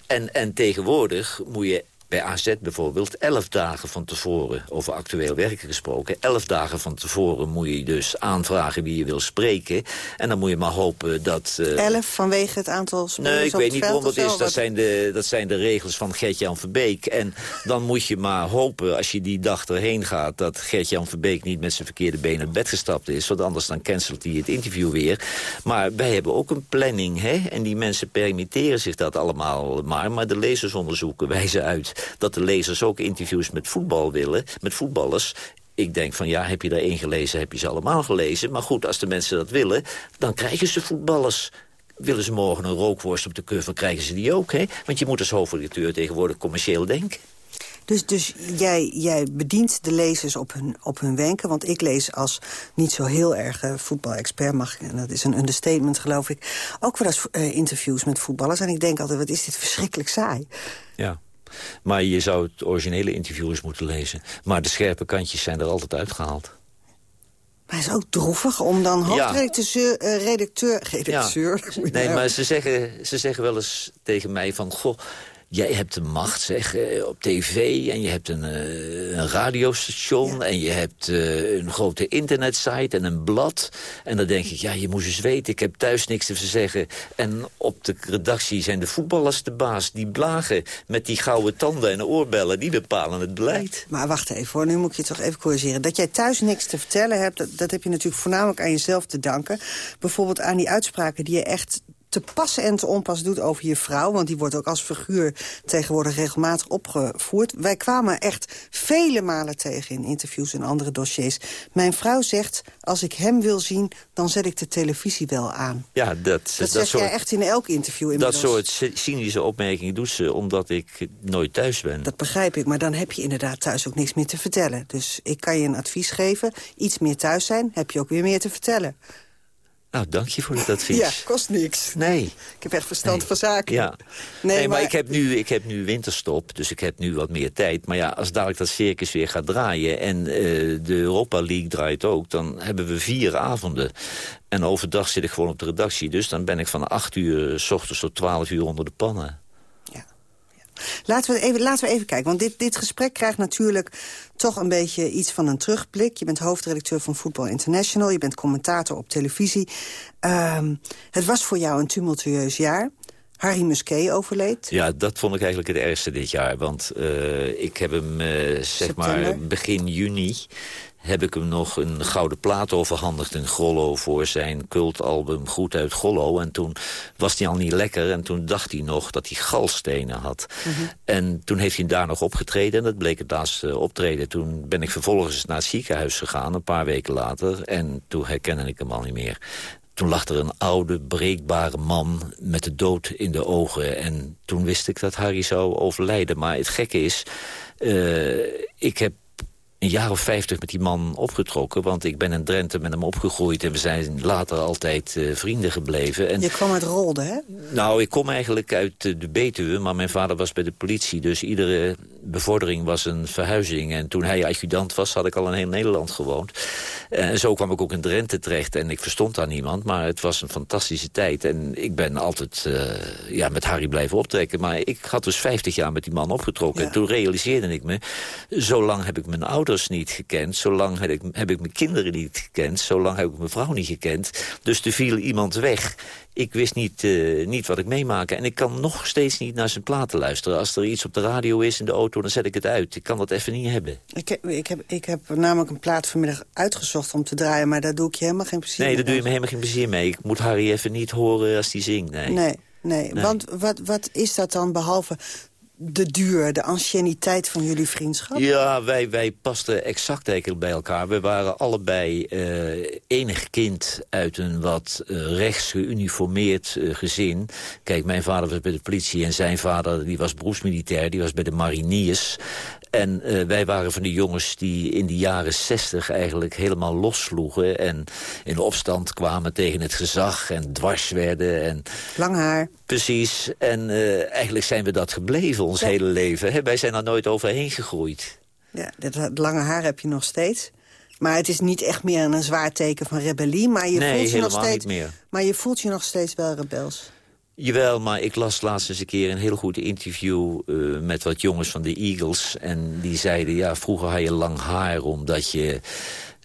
En, en tegenwoordig moet je bij AZ bijvoorbeeld elf dagen van tevoren, over actueel werken gesproken... elf dagen van tevoren moet je dus aanvragen wie je wil spreken. En dan moet je maar hopen dat... Uh... Elf vanwege het aantal spelers Nee, ik weet niet waarom dat is. Dat zijn, de, dat zijn de regels van Gert-Jan Verbeek. En dan moet je maar hopen, als je die dag erheen gaat... dat Gert-Jan Verbeek niet met zijn verkeerde been uit bed gestapt is. Want anders dan cancelt hij het interview weer. Maar wij hebben ook een planning, hè? En die mensen permitteren zich dat allemaal maar. Maar de lezersonderzoeken wijzen uit dat de lezers ook interviews met voetbal willen, met voetballers ik denk van ja, heb je er één gelezen, heb je ze allemaal gelezen. Maar goed, als de mensen dat willen, dan krijgen ze voetballers. Willen ze morgen een rookworst op de cover, krijgen ze die ook. Hè? Want je moet als hoofdredacteur tegenwoordig commercieel denken. Dus, dus jij, jij bedient de lezers op hun, op hun wenken. Want ik lees als niet zo heel erg uh, voetbalexpert, mag, en dat is een understatement geloof ik... ook wel eens uh, interviews met voetballers. En ik denk altijd, wat is dit verschrikkelijk saai. Ja. Maar je zou het originele interview eens moeten lezen. Maar de scherpe kantjes zijn er altijd uitgehaald. Maar het is ook droevig om dan hoofdredacteur... Ja. Uh, redacteur, redacteur ja. Nee, maar ze zeggen, ze zeggen wel eens tegen mij van... Goh, jij hebt de macht zeg, eh, op tv en je hebt een, uh, een radiostation... en je hebt uh, een grote internetsite en een blad. En dan denk ik, ja, je moest eens weten, ik heb thuis niks te zeggen. En op de redactie zijn de voetballers de baas. Die blagen met die gouden tanden en oorbellen, die bepalen het beleid. Maar wacht even hoor, nu moet ik je toch even corrigeren. Dat jij thuis niks te vertellen hebt, dat, dat heb je natuurlijk voornamelijk aan jezelf te danken. Bijvoorbeeld aan die uitspraken die je echt te pas en te onpas doet over je vrouw... want die wordt ook als figuur tegenwoordig regelmatig opgevoerd. Wij kwamen echt vele malen tegen in interviews en andere dossiers. Mijn vrouw zegt, als ik hem wil zien, dan zet ik de televisie wel aan. Ja, dat, dat, dat zeg soort, jij echt in elk interview inmiddels. Dat soort cynische opmerkingen doet ze omdat ik nooit thuis ben. Dat begrijp ik, maar dan heb je inderdaad thuis ook niks meer te vertellen. Dus ik kan je een advies geven. Iets meer thuis zijn, heb je ook weer meer te vertellen. Nou, dank je voor het advies. Ja, kost niks. Nee. Ik heb echt verstand van zaken. Ja. Nee, maar, ik, heb nu, ik heb nu winterstop, dus ik heb nu wat meer tijd. Maar ja, als dadelijk dat circus weer gaat draaien... en uh, de Europa League draait ook, dan hebben we vier avonden. En overdag zit ik gewoon op de redactie. Dus dan ben ik van acht uur s ochtends tot twaalf uur onder de pannen. Laten we, even, laten we even kijken, want dit, dit gesprek krijgt natuurlijk toch een beetje iets van een terugblik. Je bent hoofdredacteur van Football International, je bent commentator op televisie. Um, het was voor jou een tumultueus jaar. Harry Musquet overleed. Ja, dat vond ik eigenlijk het ergste dit jaar. Want uh, ik heb hem, uh, zeg maar, begin juni heb ik hem nog een gouden plaat overhandigd in Grollo... voor zijn cultalbum Goed uit Grollo. En toen was hij al niet lekker. En toen dacht hij nog dat hij galstenen had. Mhm. En toen heeft hij daar nog opgetreden. En dat bleek het laatste optreden. Toen ben ik vervolgens naar het ziekenhuis gegaan, een paar weken later. En toen herkende ik hem al niet meer. Toen lag er een oude, breekbare man met de dood in de ogen. En toen wist ik dat Harry zou overlijden. Maar het gekke is, uh, ik heb een jaar of vijftig met die man opgetrokken. Want ik ben in Drenthe met hem opgegroeid en we zijn later altijd uh, vrienden gebleven. En, je kwam uit Rolde, hè? Nou, ik kom eigenlijk uit de Betuwe, maar mijn vader was bij de politie. Dus iedere bevordering was een verhuizing. En toen hij adjudant was, had ik al in heel Nederland gewoond. En zo kwam ik ook in Drenthe terecht en ik verstond daar niemand. Maar het was een fantastische tijd. En ik ben altijd ja, met Harry blijven optrekken. Maar ik had dus 50 jaar met die man opgetrokken. En toen realiseerde ik me, zo lang heb ik mijn ouders niet gekend. Zo lang heb ik, heb ik mijn kinderen niet gekend. Zo lang heb ik mijn vrouw niet gekend. Dus er viel iemand weg ik wist niet, uh, niet wat ik meemaken. En ik kan nog steeds niet naar zijn platen luisteren. Als er iets op de radio is in de auto, dan zet ik het uit. Ik kan dat even niet hebben. Ik heb, ik heb, ik heb namelijk een plaat vanmiddag uitgezocht om te draaien... maar daar doe ik je helemaal geen plezier mee. Nee, daar doe je me helemaal geen plezier mee. Ik moet Harry even niet horen als hij zingt. Nee. Nee, nee. nee. want wat, wat is dat dan behalve de duur, de anciëniteit van jullie vriendschap? Ja, wij, wij pasten exact eigenlijk bij elkaar. We waren allebei uh, enig kind uit een wat uh, rechts geuniformeerd uh, gezin. Kijk, mijn vader was bij de politie en zijn vader die was beroepsmilitair. Die was bij de mariniers. En uh, wij waren van de jongens die in de jaren zestig eigenlijk helemaal lossloegen... en in opstand kwamen tegen het gezag en dwars werden. En... Lang haar. Precies. En uh, eigenlijk zijn we dat gebleven ons hele leven. Hè? Wij zijn er nooit overheen gegroeid. Ja, dat lange haar heb je nog steeds. Maar het is niet echt meer een zwaar teken van rebellie. Maar je nee, voelt je nog steeds. Maar je voelt je nog steeds wel rebels. Jawel, maar ik las laatst eens een keer een heel goed interview... Uh, met wat jongens van de Eagles. En die zeiden, ja, vroeger had je lang haar... omdat je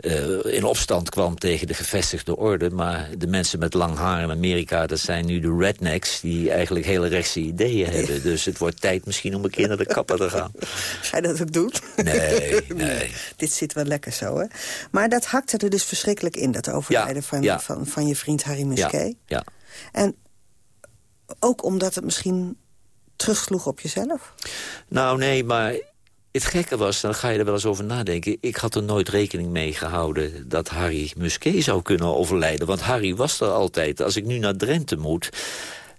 uh, in opstand kwam tegen de gevestigde orde. Maar de mensen met lang haar in Amerika... dat zijn nu de rednecks die eigenlijk hele rechtse ideeën hebben. Dus het wordt tijd misschien om een keer naar de kapper te gaan. Ga je dat ook doen? Nee, nee. Dit zit wel lekker zo, hè? Maar dat hakte er dus verschrikkelijk in, dat overlijden ja, van, ja. Van, van je vriend Harry Musquet. Ja, ja. En ook omdat het misschien terugsloeg op jezelf? Nou, nee, maar het gekke was, dan ga je er wel eens over nadenken... ik had er nooit rekening mee gehouden dat Harry Musquet zou kunnen overlijden. Want Harry was er altijd. Als ik nu naar Drenthe moet,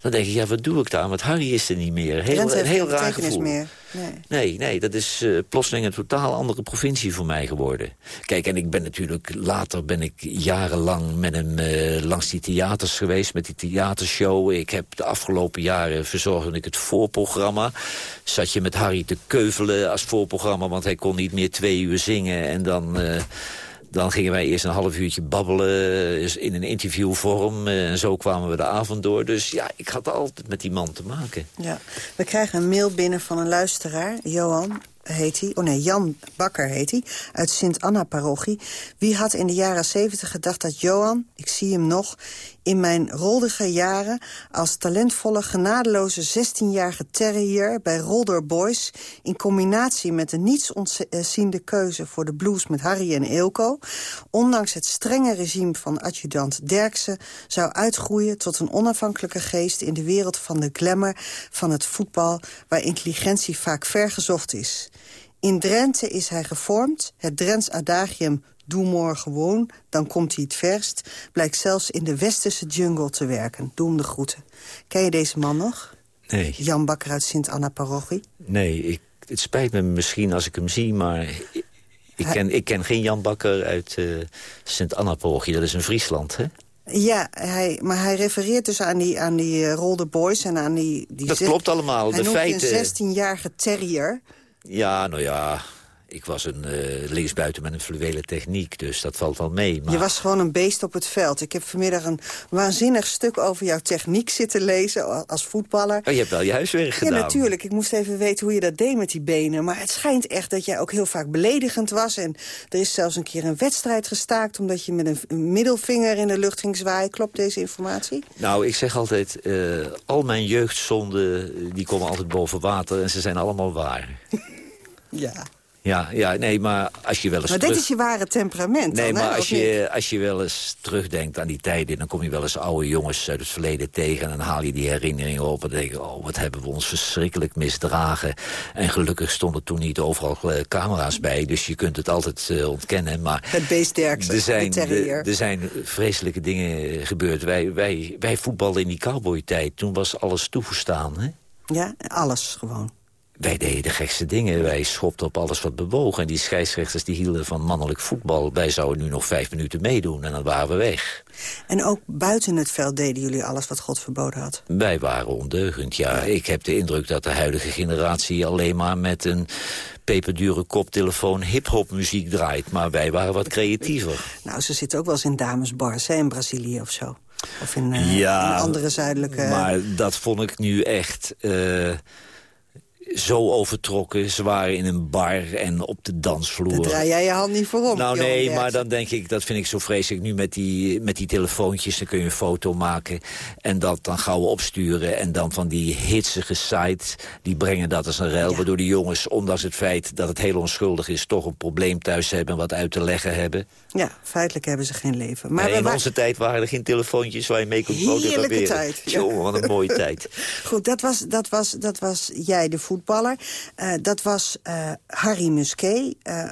dan denk ik, ja, wat doe ik daar? Want Harry is er niet meer. Heel, Drenthe een heel raar gevoel. meer. Nee. Nee, nee, dat is uh, plotseling een totaal andere provincie voor mij geworden. Kijk, en ik ben natuurlijk, later ben ik jarenlang met hem uh, langs die theaters geweest, met die theatershow. Ik heb de afgelopen jaren verzorgde ik het voorprogramma. Zat je met Harry te keuvelen als voorprogramma, want hij kon niet meer twee uur zingen. En dan... Uh, dan gingen wij eerst een half uurtje babbelen in een interviewvorm. En zo kwamen we de avond door. Dus ja, ik had altijd met die man te maken. Ja. We krijgen een mail binnen van een luisteraar, Johan. heet hij. Oh nee, Jan Bakker heet hij. Uit Sint-Anna-parochie. Wie had in de jaren zeventig gedacht dat Johan, ik zie hem nog... in mijn roldige jaren als talentvolle, genadeloze 16-jarige terrier... bij Rolder Boys, in combinatie met de niets ontziende keuze... voor de blues met Harry en Eelco... ondanks het strenge regime van adjudant Derksen... zou uitgroeien tot een onafhankelijke geest... in de wereld van de glamour van het voetbal... waar intelligentie vaak vergezocht is. In Drenthe is hij gevormd. Het Drents adagium doe morgen gewoon, dan komt hij het verst... blijkt zelfs in de westerse jungle te werken. Doe hem de groeten. Ken je deze man nog? Nee. Jan Bakker uit Sint-Anna-parochie? Nee, ik, het spijt me misschien als ik hem zie, maar... Ik, ken, ik ken geen Jan Bakker uit uh, Sint-Anna-parochie. Dat is in Friesland, hè? Ja, hij, maar hij refereert dus aan die, aan die uh, Boys en aan die... die dat klopt allemaal. Hij de feiten... een 16-jarige terrier. Ja, nou ja, ik was een uh, linksbuiten met een fluwele techniek, dus dat valt wel mee. Maar... Je was gewoon een beest op het veld. Ik heb vanmiddag een waanzinnig stuk over jouw techniek zitten lezen als voetballer. Oh, je hebt wel je huiswerk gedaan. Ja, natuurlijk. Ik moest even weten hoe je dat deed met die benen. Maar het schijnt echt dat jij ook heel vaak beledigend was. En er is zelfs een keer een wedstrijd gestaakt... omdat je met een middelvinger in de lucht ging zwaaien. Klopt deze informatie? Nou, ik zeg altijd, uh, al mijn jeugdzonden die komen altijd boven water... en ze zijn allemaal waar. ja. Ja, ja, nee, maar als je wel eens Maar terug... dit is je ware temperament Nee, dan, maar hè, als je, als je wel eens terugdenkt aan die tijden... dan kom je wel eens oude jongens uit het verleden tegen... en dan haal je die herinneringen op en denk je... oh, wat hebben we ons verschrikkelijk misdragen. En gelukkig stonden toen niet overal uh, camera's bij... dus je kunt het altijd uh, ontkennen. Maar het beest er zijn, de, er zijn vreselijke dingen gebeurd. Wij, wij, wij voetbalden in die cowboy-tijd. Toen was alles toegestaan, hè? Ja, alles gewoon. Wij deden de gekste dingen. Wij schopten op alles wat bewogen. En die scheidsrechters die hielden van mannelijk voetbal. Wij zouden nu nog vijf minuten meedoen en dan waren we weg. En ook buiten het veld deden jullie alles wat God verboden had? Wij waren ondeugend, ja. Ik heb de indruk dat de huidige generatie alleen maar met een peperdure koptelefoon hip-hop muziek draait. Maar wij waren wat creatiever. Nou, ze zitten ook wel eens in damesbars hè, in Brazilië of zo. Of in, uh, ja, in andere zuidelijke... maar dat vond ik nu echt... Uh, zo overtrokken. Ze waren in een bar en op de dansvloer. Daar draai jij je hand niet voor om. Nou nee, maar dan denk ik, dat vind ik zo vreselijk. Nu met die, met die telefoontjes, dan kun je een foto maken. En dat dan gauw opsturen. En dan van die hitsige sites, die brengen dat als een rel. Ja. Waardoor de jongens, ondanks het feit dat het heel onschuldig is... toch een probleem thuis hebben en wat uit te leggen hebben. Ja, feitelijk hebben ze geen leven. Maar nee, in onze tijd waren er geen telefoontjes waar je mee kon fotograferen. Heerlijke tijd. Ja. Jongen, wat een mooie tijd. Goed, dat was, dat, was, dat was jij de voetballer. Uh, dat was uh, Harry Musquet, uh,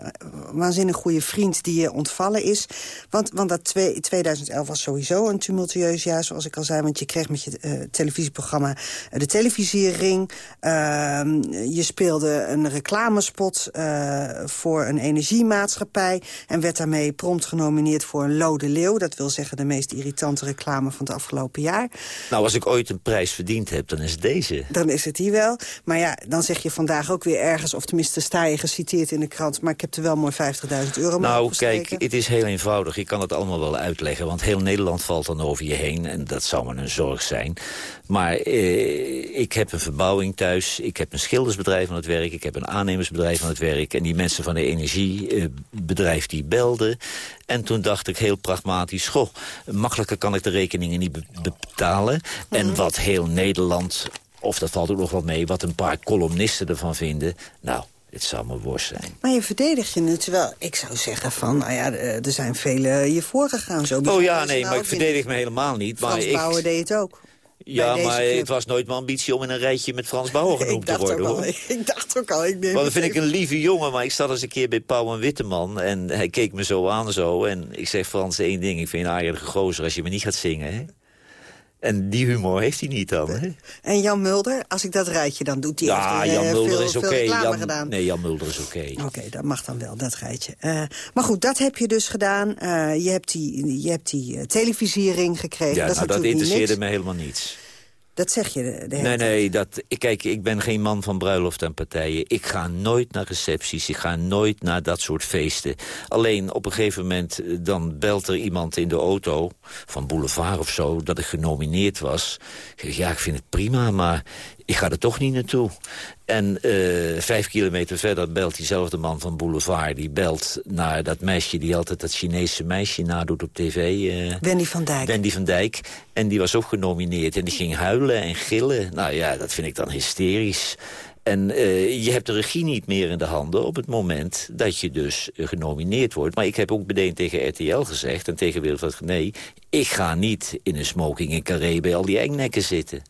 waanzinnig goede vriend die je ontvallen is. Want, want dat twee, 2011 was sowieso een tumultueus jaar, zoals ik al zei. Want je kreeg met je televisieprogramma de televisiering. Ehm, je speelde een reclamespot voor een energiemaatschappij... en werd daarmee prompt genomineerd voor een Lode Leeuw. Dat wil zeggen de meest irritante reclame van het afgelopen jaar. Nou, als ik ooit een prijs verdiend heb, dan is het deze. Dan is het die wel. Maar ja, dan zeg je vandaag ook weer ergens... of tenminste sta je geciteerd in de krant... maar ik heb er wel mooi 50.000 euro mee Nou, kijk, het is heel eenvoudig. Ik kan het allemaal wel uitleggen. Want heel Nederland valt dan over je heen. En dat zou maar een zorg zijn. Maar eh, ik heb een verbouwing thuis. Ik heb een schildersbedrijf aan het werk. Ik heb een aannemersbedrijf aan het werk. En die mensen van de energiebedrijf die belden. En toen dacht ik heel pragmatisch... goh, makkelijker kan ik de rekeningen niet be betalen. Mm. En wat heel Nederland of dat valt ook nog wel mee, wat een paar columnisten ervan vinden. Nou, het zou me worst zijn. Maar je verdedigt je nu, terwijl ik zou zeggen van... nou ja, er zijn velen je voorgegaan. Zo oh ja, nee, maar ik verdedig me helemaal niet. Frans maar ik... Bauer deed het ook. Ja, maar club. het was nooit mijn ambitie om in een rijtje met Frans Bauer genoemd te worden. Al, ik dacht ook al, ik neem Want dan vind ik een lieve jongen, maar ik zat eens een keer bij Pauw en Witteman... en hij keek me zo aan zo en ik zeg Frans één ding... ik vind je een aardige gozer als je me niet gaat zingen, hè? En die humor heeft hij niet dan. Hè? En Jan Mulder, als ik dat rijtje dan doet hij ja, heeft Jan Mulder veel, is oké. Okay. Jan, gedaan. Nee, Jan Mulder is oké. Oké, okay, dat mag dan wel, dat rijtje. Uh, maar goed, dat heb je dus gedaan. Uh, je hebt die, je hebt die televisiering gekregen. Ja, dat, nou, dat interesseerde me helemaal niets. Dat zeg je de, de Nee, nee, dat, kijk, ik ben geen man van bruiloft en partijen. Ik ga nooit naar recepties, ik ga nooit naar dat soort feesten. Alleen op een gegeven moment, dan belt er iemand in de auto... van Boulevard of zo, dat ik genomineerd was. Ja, ik vind het prima, maar ik ga er toch niet naartoe. En uh, vijf kilometer verder belt diezelfde man van Boulevard... die belt naar dat meisje die altijd dat Chinese meisje nadoet op tv. Uh, Wendy van Dijk. Wendy van Dijk. En die was ook genomineerd. En die ging huilen en gillen. Nou ja, dat vind ik dan hysterisch. En uh, je hebt de regie niet meer in de handen op het moment dat je dus genomineerd wordt. Maar ik heb ook meteen tegen RTL gezegd en tegen Wilfred nee, ik ga niet in een smoking in Carré bij al die engnekken zitten.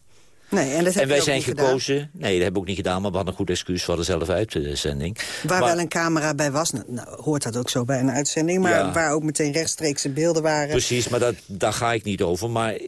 Nee, en, dat en wij zijn gekozen. Nee, dat hebben we ook niet gedaan, maar we hadden een goed excuus. We hadden zelf uit de zending. Waar wel een camera bij was, nou, nou, hoort dat ook zo bij een uitzending... maar waar ook meteen rechtstreekse beelden waren. Precies, maar dat, daar ga ik niet over. Maar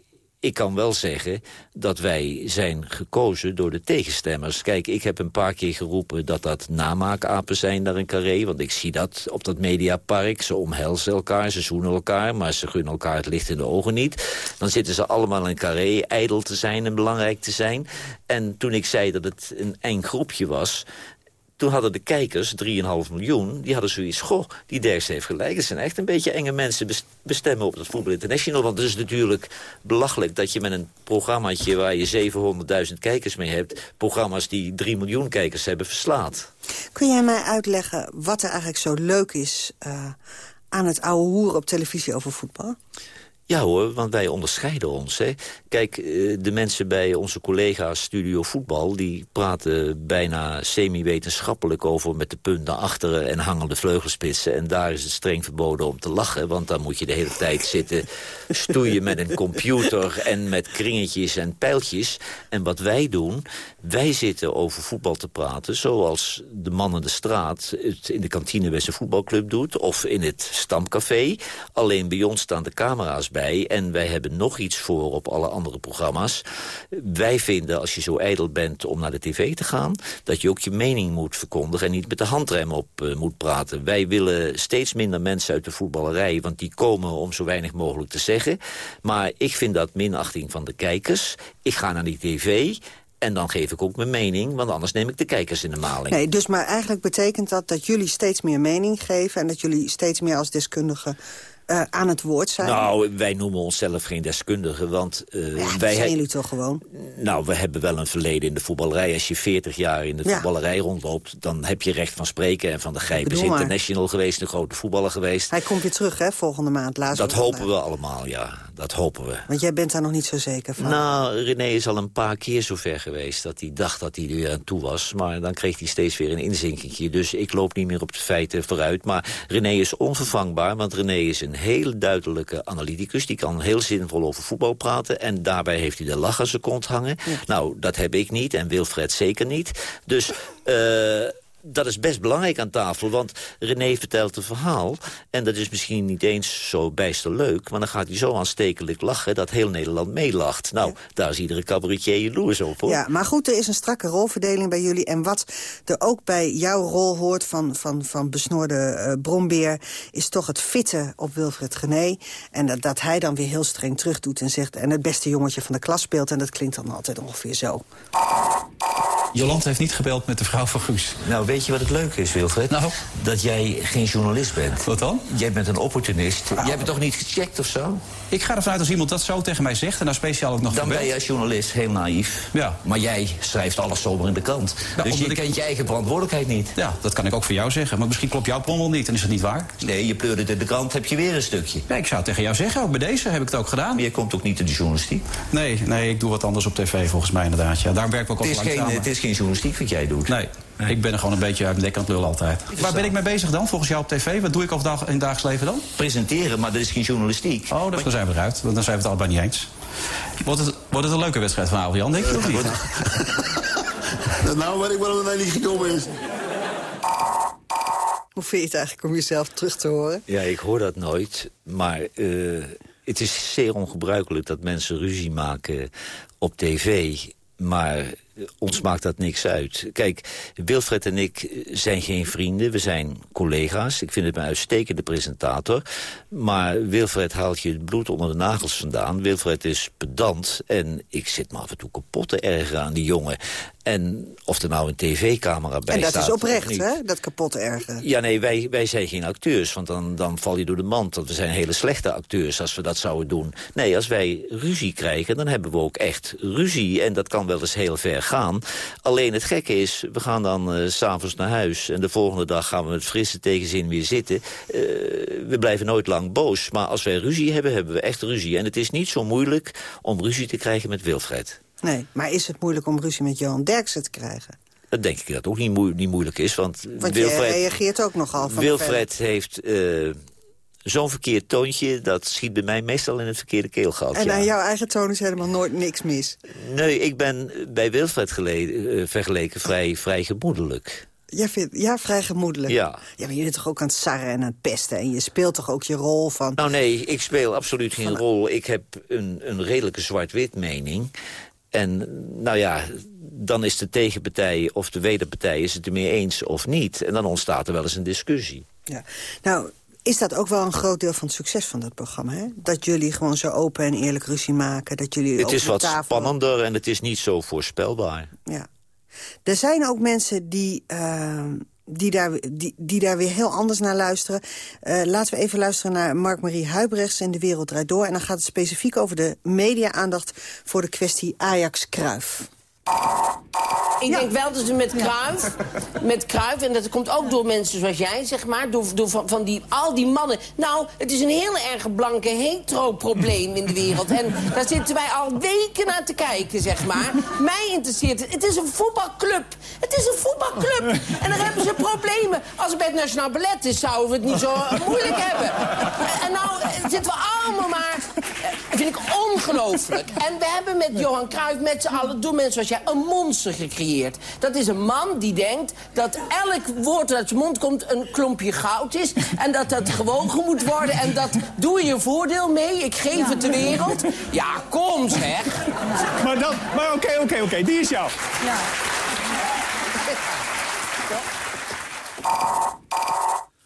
ik kan wel zeggen dat wij zijn gekozen door de tegenstemmers. Kijk, ik heb een paar keer geroepen dat dat namaakapen zijn naar een carré. Want ik zie dat op dat mediapark. Ze omhelzen elkaar, ze zoenen elkaar... maar ze gunnen elkaar het licht in de ogen niet. Dan zitten ze allemaal in een carré, ijdel te zijn en belangrijk te zijn. En toen ik zei dat het een eng groepje was... Toen hadden de kijkers, 3,5 miljoen, die hadden zoiets... goh, die Derks heeft gelijk. Het zijn echt een beetje enge mensen bestemmen op het Voetbal International. Want het is natuurlijk belachelijk dat je met een programmaatje... waar je 700.000 kijkers mee hebt... programma's die 3 miljoen kijkers hebben, verslaat. Kun jij mij uitleggen wat er eigenlijk zo leuk is... Uh, aan het oude hoer op televisie over voetbal? Ja hoor, want wij onderscheiden ons. Hè. Kijk, eh, de mensen bij onze collega's Studio Voetbal... die praten bijna semi-wetenschappelijk over met de punt naar achteren... en hangende vleugelspitsen. En daar is het streng verboden om te lachen. Want dan moet je de hele tijd zitten stoeien met een computer... en met kringetjes en pijltjes. En wat wij doen, wij zitten over voetbal te praten... zoals de man in de straat het in de kantine bij zijn voetbalclub doet... of in het stamcafé. Alleen bij ons staan de camera's bij. En wij hebben nog iets voor op alle andere programma's. Wij vinden, als je zo ijdel bent om naar de tv te gaan... dat je ook je mening moet verkondigen en niet met de handrem op uh, moet praten. Wij willen steeds minder mensen uit de voetballerij... want die komen om zo weinig mogelijk te zeggen. Maar ik vind dat minachting van de kijkers. Ik ga naar die tv... En dan geef ik ook mijn mening, want anders neem ik de kijkers in de maling. Nee, dus maar eigenlijk betekent dat dat jullie steeds meer mening geven... en dat jullie steeds meer als deskundigen uh, aan het woord zijn? Nou, wij noemen onszelf geen deskundigen, want... Uh, ja, wij zijn jullie toch gewoon? Nou, we hebben wel een verleden in de voetballerij. Als je 40 jaar in de ja. voetballerij rondloopt... dan heb je recht van spreken. En Van de Gijp is international geweest, een grote voetballer geweest. Hij komt weer terug, hè, volgende maand. Laatst dat hopen we allemaal, ja. Dat hopen we. Want jij bent daar nog niet zo zeker van? Nou, René is al een paar keer zo ver geweest... dat hij dacht dat hij er weer aan toe was. Maar dan kreeg hij steeds weer een inzinkingje. Dus ik loop niet meer op de feiten vooruit. Maar René is onvervangbaar, want René is een hele duidelijke analyticus. Die kan heel zinvol over voetbal praten. En daarbij heeft hij de lach aan zijn kont hangen. Nou, dat heb ik niet en Wilfred zeker niet. Dus... Uh, dat is best belangrijk aan tafel, want René vertelt een verhaal... en dat is misschien niet eens zo bijster leuk... maar dan gaat hij zo aanstekelijk lachen dat heel Nederland meelacht. Nou, daar is iedere cabaretier jaloers op, hoor. Ja, maar goed, er is een strakke rolverdeling bij jullie... en wat er ook bij jouw rol hoort van, van, van besnoorde uh, brombeer... is toch het fitten op Wilfred René. En dat, dat hij dan weer heel streng terug doet en zegt... en het beste jongetje van de klas speelt... en dat klinkt dan altijd ongeveer zo. Jolante heeft niet gebeld met de vrouw van Guus. Nou, weet je wat het leuke is, Wilfred? Nou? Dat jij geen journalist bent. Wat dan? Jij bent een opportunist. Jij hebt het toch niet gecheckt of zo? Ik ga ervan uit als iemand dat zo tegen mij zegt... en dan speciaal ook nog Dan ben je als journalist heel naïef. Ja. Maar jij schrijft alles zomaar in de krant. dus je ik... kent je eigen verantwoordelijkheid niet. Ja, dat kan ik ook voor jou zeggen. Maar misschien klopt jouw pommel niet en is dat niet waar. Nee, je pleurt het in de krant, heb je weer een stukje. Ja, ik zou het tegen jou zeggen. Ook bij deze heb ik het ook gedaan. Maar je komt ook niet in de journalistiek? Nee, nee ik doe wat anders op tv volgens mij inderdaad. Ja, daar werk ik ook al lang is geen journalistiek wat jij doet. Nee. Ik ben er gewoon een beetje uit nek aan het lullen altijd. Waar ben ik mee bezig dan, volgens jou op tv? Wat doe ik over dag, in het dagelijks leven dan? Presenteren, maar dat is geen journalistiek. Oh, dus dan zijn we eruit. Dan zijn we het allebei niet eens. Wordt het, wordt het een leuke wedstrijd vanavond, Jan? Denk je of niet? nou, weet ik waarom het mij niet gekomen is. Hoe vind je het eigenlijk om jezelf terug te horen? Ja, ik hoor dat nooit. Maar uh, het is zeer ongebruikelijk dat mensen ruzie maken op tv. Maar ons maakt dat niks uit. Kijk, Wilfred en ik zijn geen vrienden, we zijn collega's. Ik vind het een uitstekende presentator. Maar Wilfred haalt je het bloed onder de nagels vandaan. Wilfred is pedant en ik zit me af en toe kapot te ergeren aan die jongen. En of er nou een tv-camera bij staat... En dat is oprecht, hè, dat kapot ergeren. Ja, nee, wij, wij zijn geen acteurs, want dan, dan val je door de mand. Want we zijn hele slechte acteurs als we dat zouden doen. Nee, als wij ruzie krijgen, dan hebben we ook echt ruzie. En dat kan wel eens heel ver gaan. Alleen het gekke is, we gaan dan uh, s'avonds naar huis... en de volgende dag gaan we met frisse tegenzin weer zitten. we blijven nooit lang boos. Maar als wij ruzie hebben, hebben we echt ruzie. En het is niet zo moeilijk om ruzie te krijgen met Wilfred. Nee, maar is het moeilijk om ruzie met Johan Derksen te krijgen? Dat denk ik dat ook niet, niet moeilijk is. Want, want Wilfred, reageert ook nogal van Wilfred heeft zo'n verkeerd toontje, dat schiet bij mij meestal in het verkeerde keelgat. En aan jouw eigen toon is helemaal nooit niks mis? Nee, ik ben bij Wilfred geleden, vergeleken vrij, vrij gemoedelijk. Vindt, ja, vrij gemoedelijk. Ja. ja, maar je bent toch ook aan het sarren en aan het pesten... en je speelt toch ook je rol van... Nou nee, ik speel absoluut geen rol. Ik heb een, een redelijke zwart-wit mening. En nou ja, dan is de tegenpartij of de wederpartij is het ermee eens of niet. En dan ontstaat er wel eens een discussie. Ja. Nou, is dat ook wel een groot deel van het succes van dat programma? Hè? Dat jullie gewoon zo open en eerlijk ruzie maken. Dat jullie het is wat spannender en het is niet zo voorspelbaar. Ja. Er zijn ook mensen die, uh, die, daar, die, die daar weer heel anders naar luisteren. Uh, laten we even luisteren naar Mark-Marie Huibrechts in De Wereld Draait Door. En dan gaat het specifiek over de media-aandacht voor de kwestie Ajax-Kruif. Ik denk wel dat ze met Kruif, met Kruif, en dat komt ook door mensen zoals jij, zeg maar, door, door van, van die, al die mannen. Nou, het is een heel erg blanke hetero-probleem in de wereld. En daar zitten wij al weken naar te kijken, zeg maar. Mij interesseert het. Het is een voetbalclub. Het is een voetbalclub. En dan hebben ze problemen. Als het bij het Nationaal Ballet is, zouden we het niet zo moeilijk hebben. En nou zitten we allemaal maar... Dat vind ik ongelooflijk. En we hebben met Johan Cruijff, met z'n allen, door mensen zoals jij, een monster gecreëerd. Dat is een man die denkt dat elk woord dat uit zijn mond komt een klompje goud is. En dat dat gewogen moet worden. En dat doe je voordeel mee. Ik geef het de wereld. Ja, kom zeg. Maar dan, maar oké, oké, oké. Die is jou. Ja.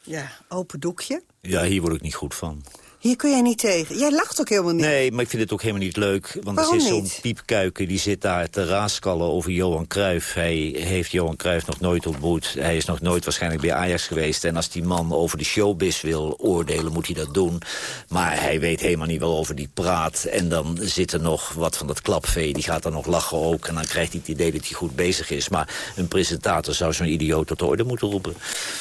Ja, open doekje. Ja, hier word ik niet goed van. Hier kun jij niet tegen. Jij lacht ook helemaal niet. Nee, maar ik vind het ook helemaal niet leuk. Want er is zo'n piepkuiken die zit daar te raaskallen over Johan Cruijff. Hij heeft Johan Cruijff nog nooit ontmoet. Hij is nog nooit waarschijnlijk bij Ajax geweest. En als die man over de showbiz wil oordelen, moet hij dat doen. Maar hij weet helemaal niet waarover die praat. En dan zit er nog wat van dat klapvee. Die gaat dan nog lachen ook. En dan krijgt hij het idee dat hij goed bezig is. Maar een presentator zou zo'n idioot tot de orde moeten roepen.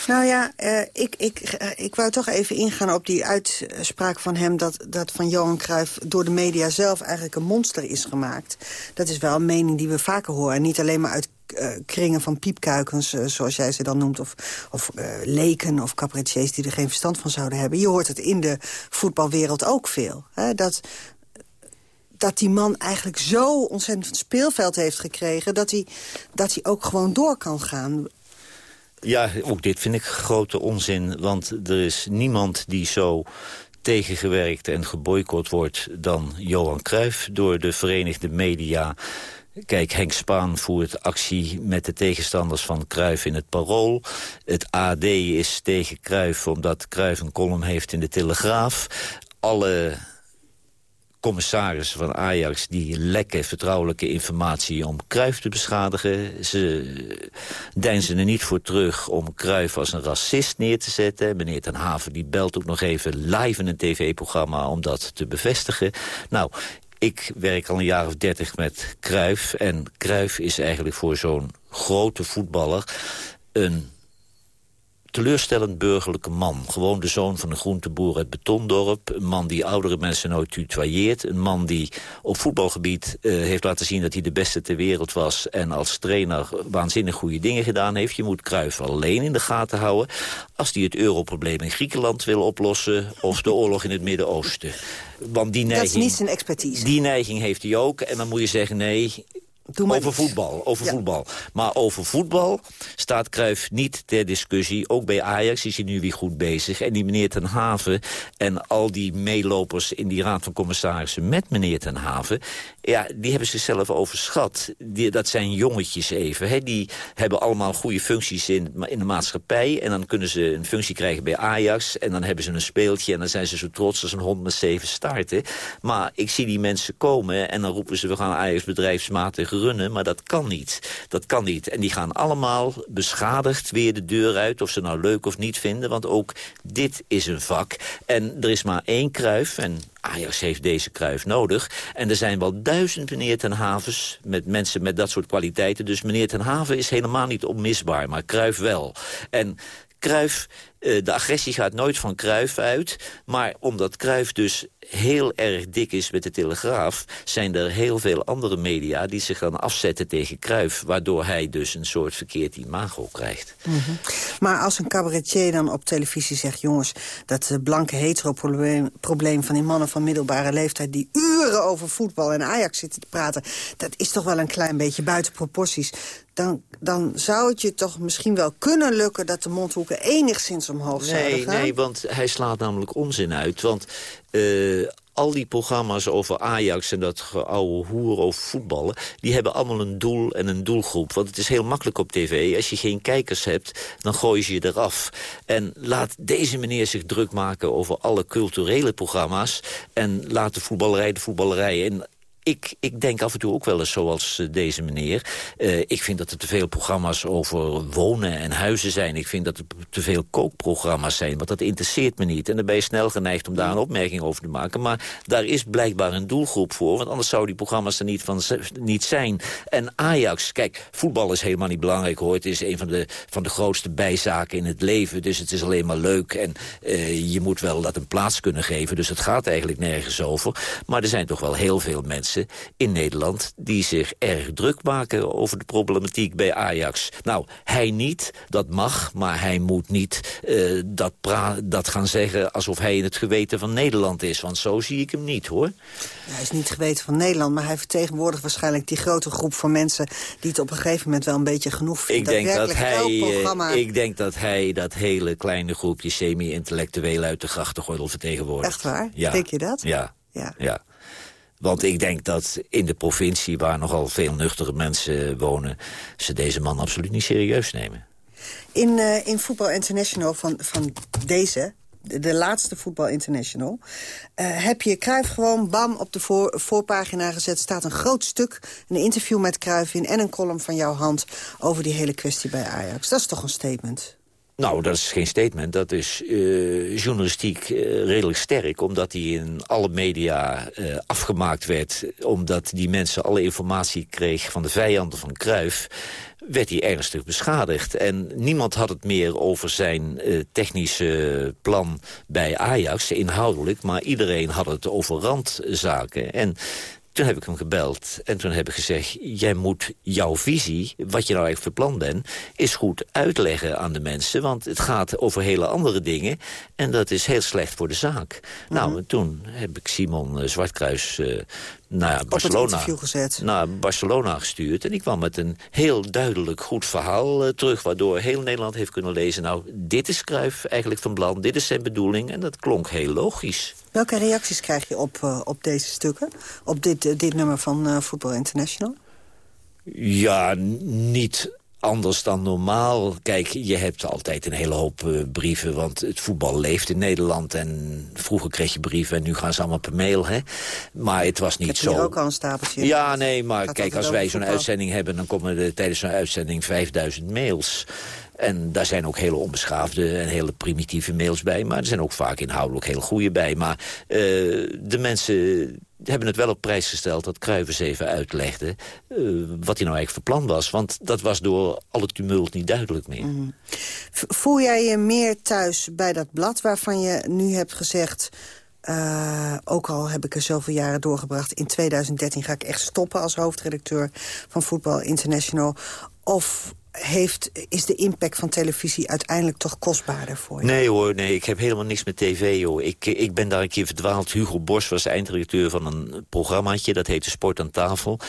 Nou ja, uh, ik, ik, uh, ik wou toch even ingaan op die uitspraak van hem... Dat, dat van Johan Cruijff door de media zelf eigenlijk een monster is gemaakt. Dat is wel een mening die we vaker horen. En niet alleen maar uit uh, kringen van piepkuikens, uh, zoals jij ze dan noemt... of, of uh, leken of cabaretiers die er geen verstand van zouden hebben. Je hoort het in de voetbalwereld ook veel. Hè? Dat, dat die man eigenlijk zo ontzettend speelveld heeft gekregen... dat hij, dat hij ook gewoon door kan gaan. Ja, ook dit vind ik grote onzin. Want er is niemand die zo tegengewerkt en geboycott wordt dan Johan Cruijff door de Verenigde Media. Kijk, Henk Spaan voert actie met de tegenstanders van Cruijff in het Parool. Het AD is tegen Cruijff omdat Cruijff een column heeft in de Telegraaf. Alle commissarissen van Ajax die lekken vertrouwelijke informatie om Kruif te beschadigen. Ze deinzen er niet voor terug om Kruif als een racist neer te zetten. Meneer Ten Haven die belt ook nog even live in een tv-programma om dat te bevestigen. Nou, ik werk al een jaar of dertig met Kruif. En Kruif is eigenlijk voor zo'n grote voetballer een teleurstellend burgerlijke man. Gewoon de zoon van een groenteboer uit Betondorp. Een man die oudere mensen nooit tutoyeert. Een man die op voetbalgebied uh, heeft laten zien dat hij de beste ter wereld was. En als trainer waanzinnig goede dingen gedaan heeft. Je moet Cruijff alleen in de gaten houden. Als hij het europrobleem in Griekenland wil oplossen. Of de oorlog in het Midden-Oosten. Want die neiging, dat is niet zijn expertise. Die neiging heeft hij ook. En dan moet je zeggen, nee, over voetbal, over voetbal. Maar over voetbal staat Cruijff niet ter discussie. Ook bij Ajax is hij nu weer goed bezig. En die meneer Ten Haven en al die meelopers in die raad van commissarissen... met meneer Ten Haven, ja, die hebben zichzelf overschat. Die, dat zijn jongetjes even. Hè. Die hebben allemaal goede functies in, in de maatschappij. En dan kunnen ze een functie krijgen bij Ajax. En dan hebben ze een speeltje. En dan zijn ze zo trots als een hond met zeven starten. Maar ik zie die mensen komen en dan roepen ze... we gaan Ajax bedrijfsmatig runnen, maar dat kan niet. Dat kan niet. En die gaan allemaal beschadigd weer de deur uit... of ze nou leuk of niet vinden, want ook dit is een vak. En er is maar één kruif, en Ajax heeft deze kruif nodig. En er zijn wel duizend meneer ten Havens met mensen met dat soort kwaliteiten. Dus meneer ten Haven is helemaal niet onmisbaar, maar Kruif wel. En Kruif, eh, de agressie gaat nooit van Kruif uit. Maar omdat Kruif dus heel erg dik is met de Telegraaf... zijn er heel veel andere media die zich gaan afzetten tegen Kruif... waardoor hij dus een soort verkeerd imago krijgt. Mhm. Maar als een cabaretier dan op televisie zegt... jongens, dat uh, blanke hetero-probleem van die mannen van middelbare leeftijd... die uren over voetbal en Ajax zitten te praten... dat is toch wel een klein beetje buiten proporties dan, dan zou het je toch misschien wel kunnen lukken... dat de mondhoeken enigszins omhoog nee, zouden gaan? Nee, want hij slaat namelijk onzin uit. Want uh, al die programma's over Ajax en dat oude hoer over voetballen... die hebben allemaal een doel en een doelgroep. Want het is heel makkelijk op tv. Als je geen kijkers hebt, dan gooi je je eraf. En laat deze meneer zich druk maken over alle culturele programma's... en laat de voetballerij de voetballerij. En ik, ik denk af en toe ook wel eens zoals uh, deze meneer. Uh, ik vind dat er te veel programma's over wonen en huizen zijn. Ik vind dat er te veel kookprogramma's zijn. Want dat interesseert me niet. En dan ben je snel geneigd om daar een opmerking over te maken. Maar daar is blijkbaar een doelgroep voor. Want anders zouden die programma's er niet, van, niet zijn. En Ajax, kijk, voetbal is helemaal niet belangrijk hoor. Het is een van de, van de grootste bijzaken in het leven. Dus het is alleen maar leuk. En uh, je moet wel dat een plaats kunnen geven. Dus het gaat eigenlijk nergens over. Maar er zijn toch wel heel veel mensen in Nederland... die zich erg druk maken over de problematiek bij Ajax. Nou, hij niet, dat mag, maar hij moet niet uh, dat, dat gaan zeggen... alsof hij in het geweten van Nederland is. Want zo zie ik hem niet, hoor. hij is niet het geweten van Nederland... maar hij vertegenwoordigt waarschijnlijk die grote groep van mensen... die het op een gegeven moment wel een beetje genoeg vinden. Ik denk dat, hij, eh, ik denk dat hij dat hele kleine groepje semi-intellectuelen... uit de grachtengordel vertegenwoordigt. Echt waar? Ja. Denk je dat? Ja. ja. ja. Want ik denk dat in de provincie, waar nogal veel nuchtere mensen wonen... ze deze man absoluut niet serieus nemen. In, uh, in Voetbal International van, van deze, de, laatste Voetbal International... Uh, heb je Cruijff gewoon bam op de voor, voorpagina gezet. staat een groot stuk, een interview met Cruijff in... en een column van jouw hand over die hele kwestie bij Ajax. Dat is toch een statement? Nou, dat is geen statement. Dat is uh, journalistiek uh, redelijk sterk. Omdat die in alle media uh, afgemaakt werd. Omdat die mensen alle informatie kreeg van de vijanden van Kruif werd hij ernstig beschadigd. En niemand had het meer over zijn technische plan bij Ajax, inhoudelijk. Maar iedereen had het over randzaken. En toen heb ik hem gebeld en toen heb ik gezegd... jij moet jouw visie, wat je nou eigenlijk van plan bent... is goed uitleggen aan de mensen. Want het gaat over hele andere dingen. En dat is heel slecht voor de zaak. Nou, Mhm. en toen heb ik Simon uh, Zwartkruis uh, naar Barcelona, gezet. naar Barcelona gestuurd. En ik kwam met een heel duidelijk goed verhaal uh, terug... waardoor heel Nederland heeft kunnen lezen... nou, dit is Cruijff eigenlijk van plan, dit is zijn bedoeling... en dat klonk heel logisch. Welke reacties krijg je op, uh, op deze stukken? Op dit, uh, dit nummer van Football International? Ja, niet anders dan normaal. Kijk, je hebt altijd een hele hoop uh, brieven, want het voetbal leeft in Nederland. En vroeger kreeg je brieven en nu gaan ze allemaal per mail, hè. Maar het was niet heb zo... Heb ook al een stapeltje? Ja, nee, maar kijk, als wij zo'n uitzending hebben... dan komen er tijdens zo'n uitzending 5000 mails... En daar zijn ook hele onbeschaafde en hele primitieve mails bij. Maar er zijn ook vaak inhoudelijk heel goede bij. Maar uh, de mensen hebben het wel op prijs gesteld dat Kruivers even uitlegde... Uh, wat hij nou eigenlijk voor plan was. Want dat was door alle tumult niet duidelijk meer. Mm. Voel jij je meer thuis bij dat blad waarvan je nu hebt gezegd... Uh, ook al heb ik er zoveel jaren doorgebracht... in 2013 ga ik echt stoppen als hoofdredacteur van Voetbal International... of heeft, is de impact van televisie uiteindelijk toch kostbaarder voor je? Nee hoor, nee, ik heb helemaal niks met tv. Hoor. Ik, ik ben daar een keer verdwaald. Hugo Bos was eindredacteur van een programmaatje. Dat heette Sport aan tafel.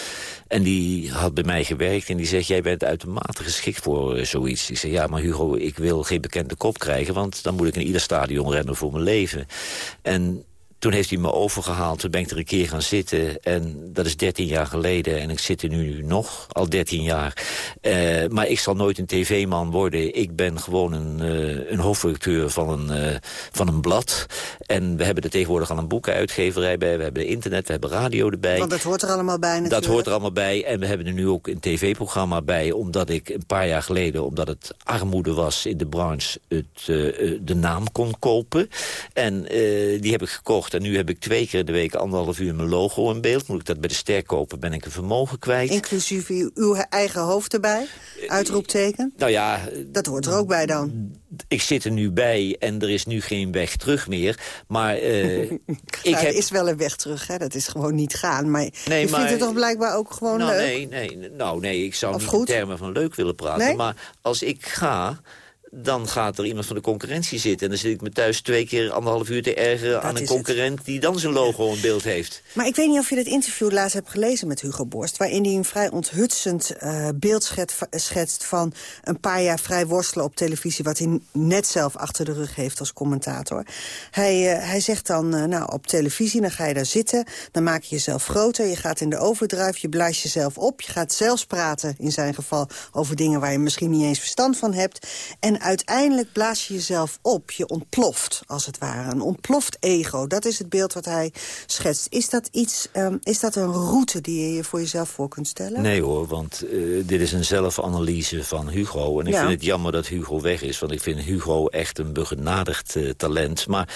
En die had bij mij gewerkt en die zegt... jij bent uitermate geschikt voor uh, zoiets. Ik zeg, ja, maar Hugo, ik wil geen bekende kop krijgen... want dan moet ik in ieder stadion rennen voor mijn leven. En toen heeft hij me overgehaald. Toen ben ik er een keer gaan zitten. En dat is 13 jaar geleden. En ik zit er nu nog, al 13 jaar. Uh, maar ik zal nooit een tv-man worden. Ik ben gewoon een, uh, een hoofdredacteur van een, uh, van een blad. En we hebben er tegenwoordig al een boekenuitgeverij bij. We hebben internet, we hebben radio erbij. Want dat hoort er allemaal bij natuurlijk. Dat hoort er allemaal bij. En we hebben er nu ook een tv-programma bij. Omdat ik een paar jaar geleden, omdat het armoede was in de branche... Het, de naam kon kopen. En die heb ik gekocht. En nu heb ik twee keer in de week anderhalf uur mijn logo in beeld. Moet ik dat bij de ster kopen, ben ik een vermogen kwijt. Inclusief uw eigen hoofd erbij? Uitroepteken? Nou ja... Dat hoort er ook bij dan. Ik zit er nu bij en er is nu geen weg terug meer. Maar uh, ik heb... Er is wel een weg terug, hè? dat is gewoon niet gaan. Maar nee, je maar... vindt het toch blijkbaar ook gewoon nou, leuk? Nee, nee, nou, nee, ik zou niet in termen van leuk willen praten. Nee? Maar als ik ga dan gaat er iemand van de concurrentie zitten. En dan zit ik me thuis twee keer anderhalf uur te ergeren... aan een concurrent die dan zijn logo in beeld heeft. Maar ik weet niet of je het interview laatst hebt gelezen met Hugo Borst... waarin hij een vrij onthutsend uh, beeld schetst van een paar jaar vrij worstelen op televisie... wat hij net zelf achter de rug heeft als commentator. Hij, uh, hij zegt dan, uh, nou, op televisie, dan ga je daar zitten... dan maak je jezelf groter, je gaat in de overdrive, je blaast jezelf op... je gaat zelfs praten, in zijn geval, over dingen waar je misschien niet eens verstand van hebt... En uiteindelijk blaas je jezelf op. Je ontploft, als het ware. Een ontploft ego. Dat is het beeld wat hij schetst. Is dat, iets, um, is dat een route die je voor jezelf voor kunt stellen? Nee hoor, want uh, dit is een zelfanalyse van Hugo. En ik ja. vind het jammer dat Hugo weg is. Want ik vind Hugo echt een begenadigd uh, talent. Maar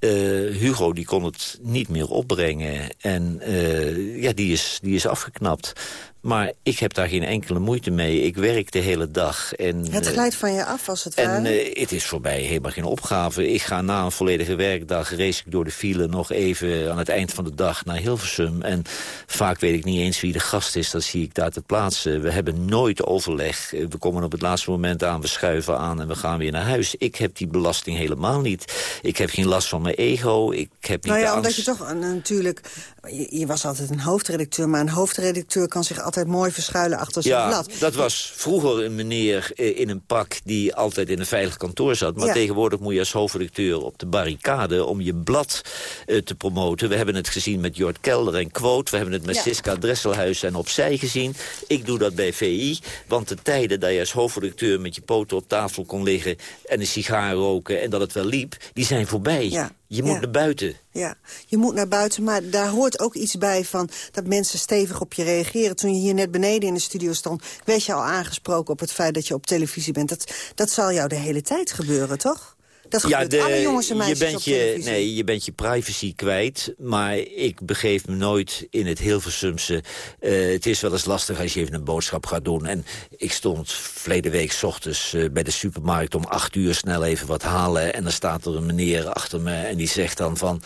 uh, Hugo die kon het niet meer opbrengen. En uh, ja, die is, die is afgeknapt. Maar ik heb daar geen enkele moeite mee. Ik werk de hele dag. En, het uh, glijdt van je af als het ware? En het is voor mij helemaal geen opgave. Ik ga na een volledige werkdag, race ik door de file... nog even aan het eind van de dag naar Hilversum. En vaak weet ik niet eens wie de gast is. Dat zie ik daar te plaatsen. We hebben nooit overleg. We komen op het laatste moment aan, we schuiven aan... en we gaan weer naar huis. Ik heb die belasting helemaal niet. Ik heb geen last van mijn ego. Ik heb niet nou ja, omdat je toch natuurlijk... Je, je, was altijd een hoofdredacteur, maar een hoofdredacteur kan zich altijd mooi verschuilen achter zijn ja, blad. dat was vroeger een meneer in een pak die altijd in een veilig kantoor zat. Maar Ja. tegenwoordig moet je als hoofdredacteur op de barricade om je blad eh, te promoten. We hebben het gezien met Jort Kelder en Quote. We hebben het met Ja. Siska Dresselhuis en Opzij gezien. Ik doe dat bij VI. Want de tijden dat je als hoofdredacteur met je poten op tafel kon liggen... en een sigaar roken en dat het wel liep, die zijn voorbij. Ja. Je moet Ja. naar buiten. Ja, je moet naar buiten, maar daar hoort ook iets bij van dat mensen stevig op je reageren. Toen je hier net beneden in de studio stond, werd je al aangesproken op het feit dat je op televisie bent. Dat, dat zal jou de hele tijd gebeuren, toch? Dat gebeurt alle jongens en meisjes je bent op je. Nee, je bent je privacy kwijt. Maar ik begeef me nooit in het Hilversumse. Eh het is wel eens lastig als je even een boodschap gaat doen. En ik stond verleden week 's ochtends eh, bij de supermarkt... om acht uur snel even wat halen. En dan staat er een meneer achter me en die zegt dan van...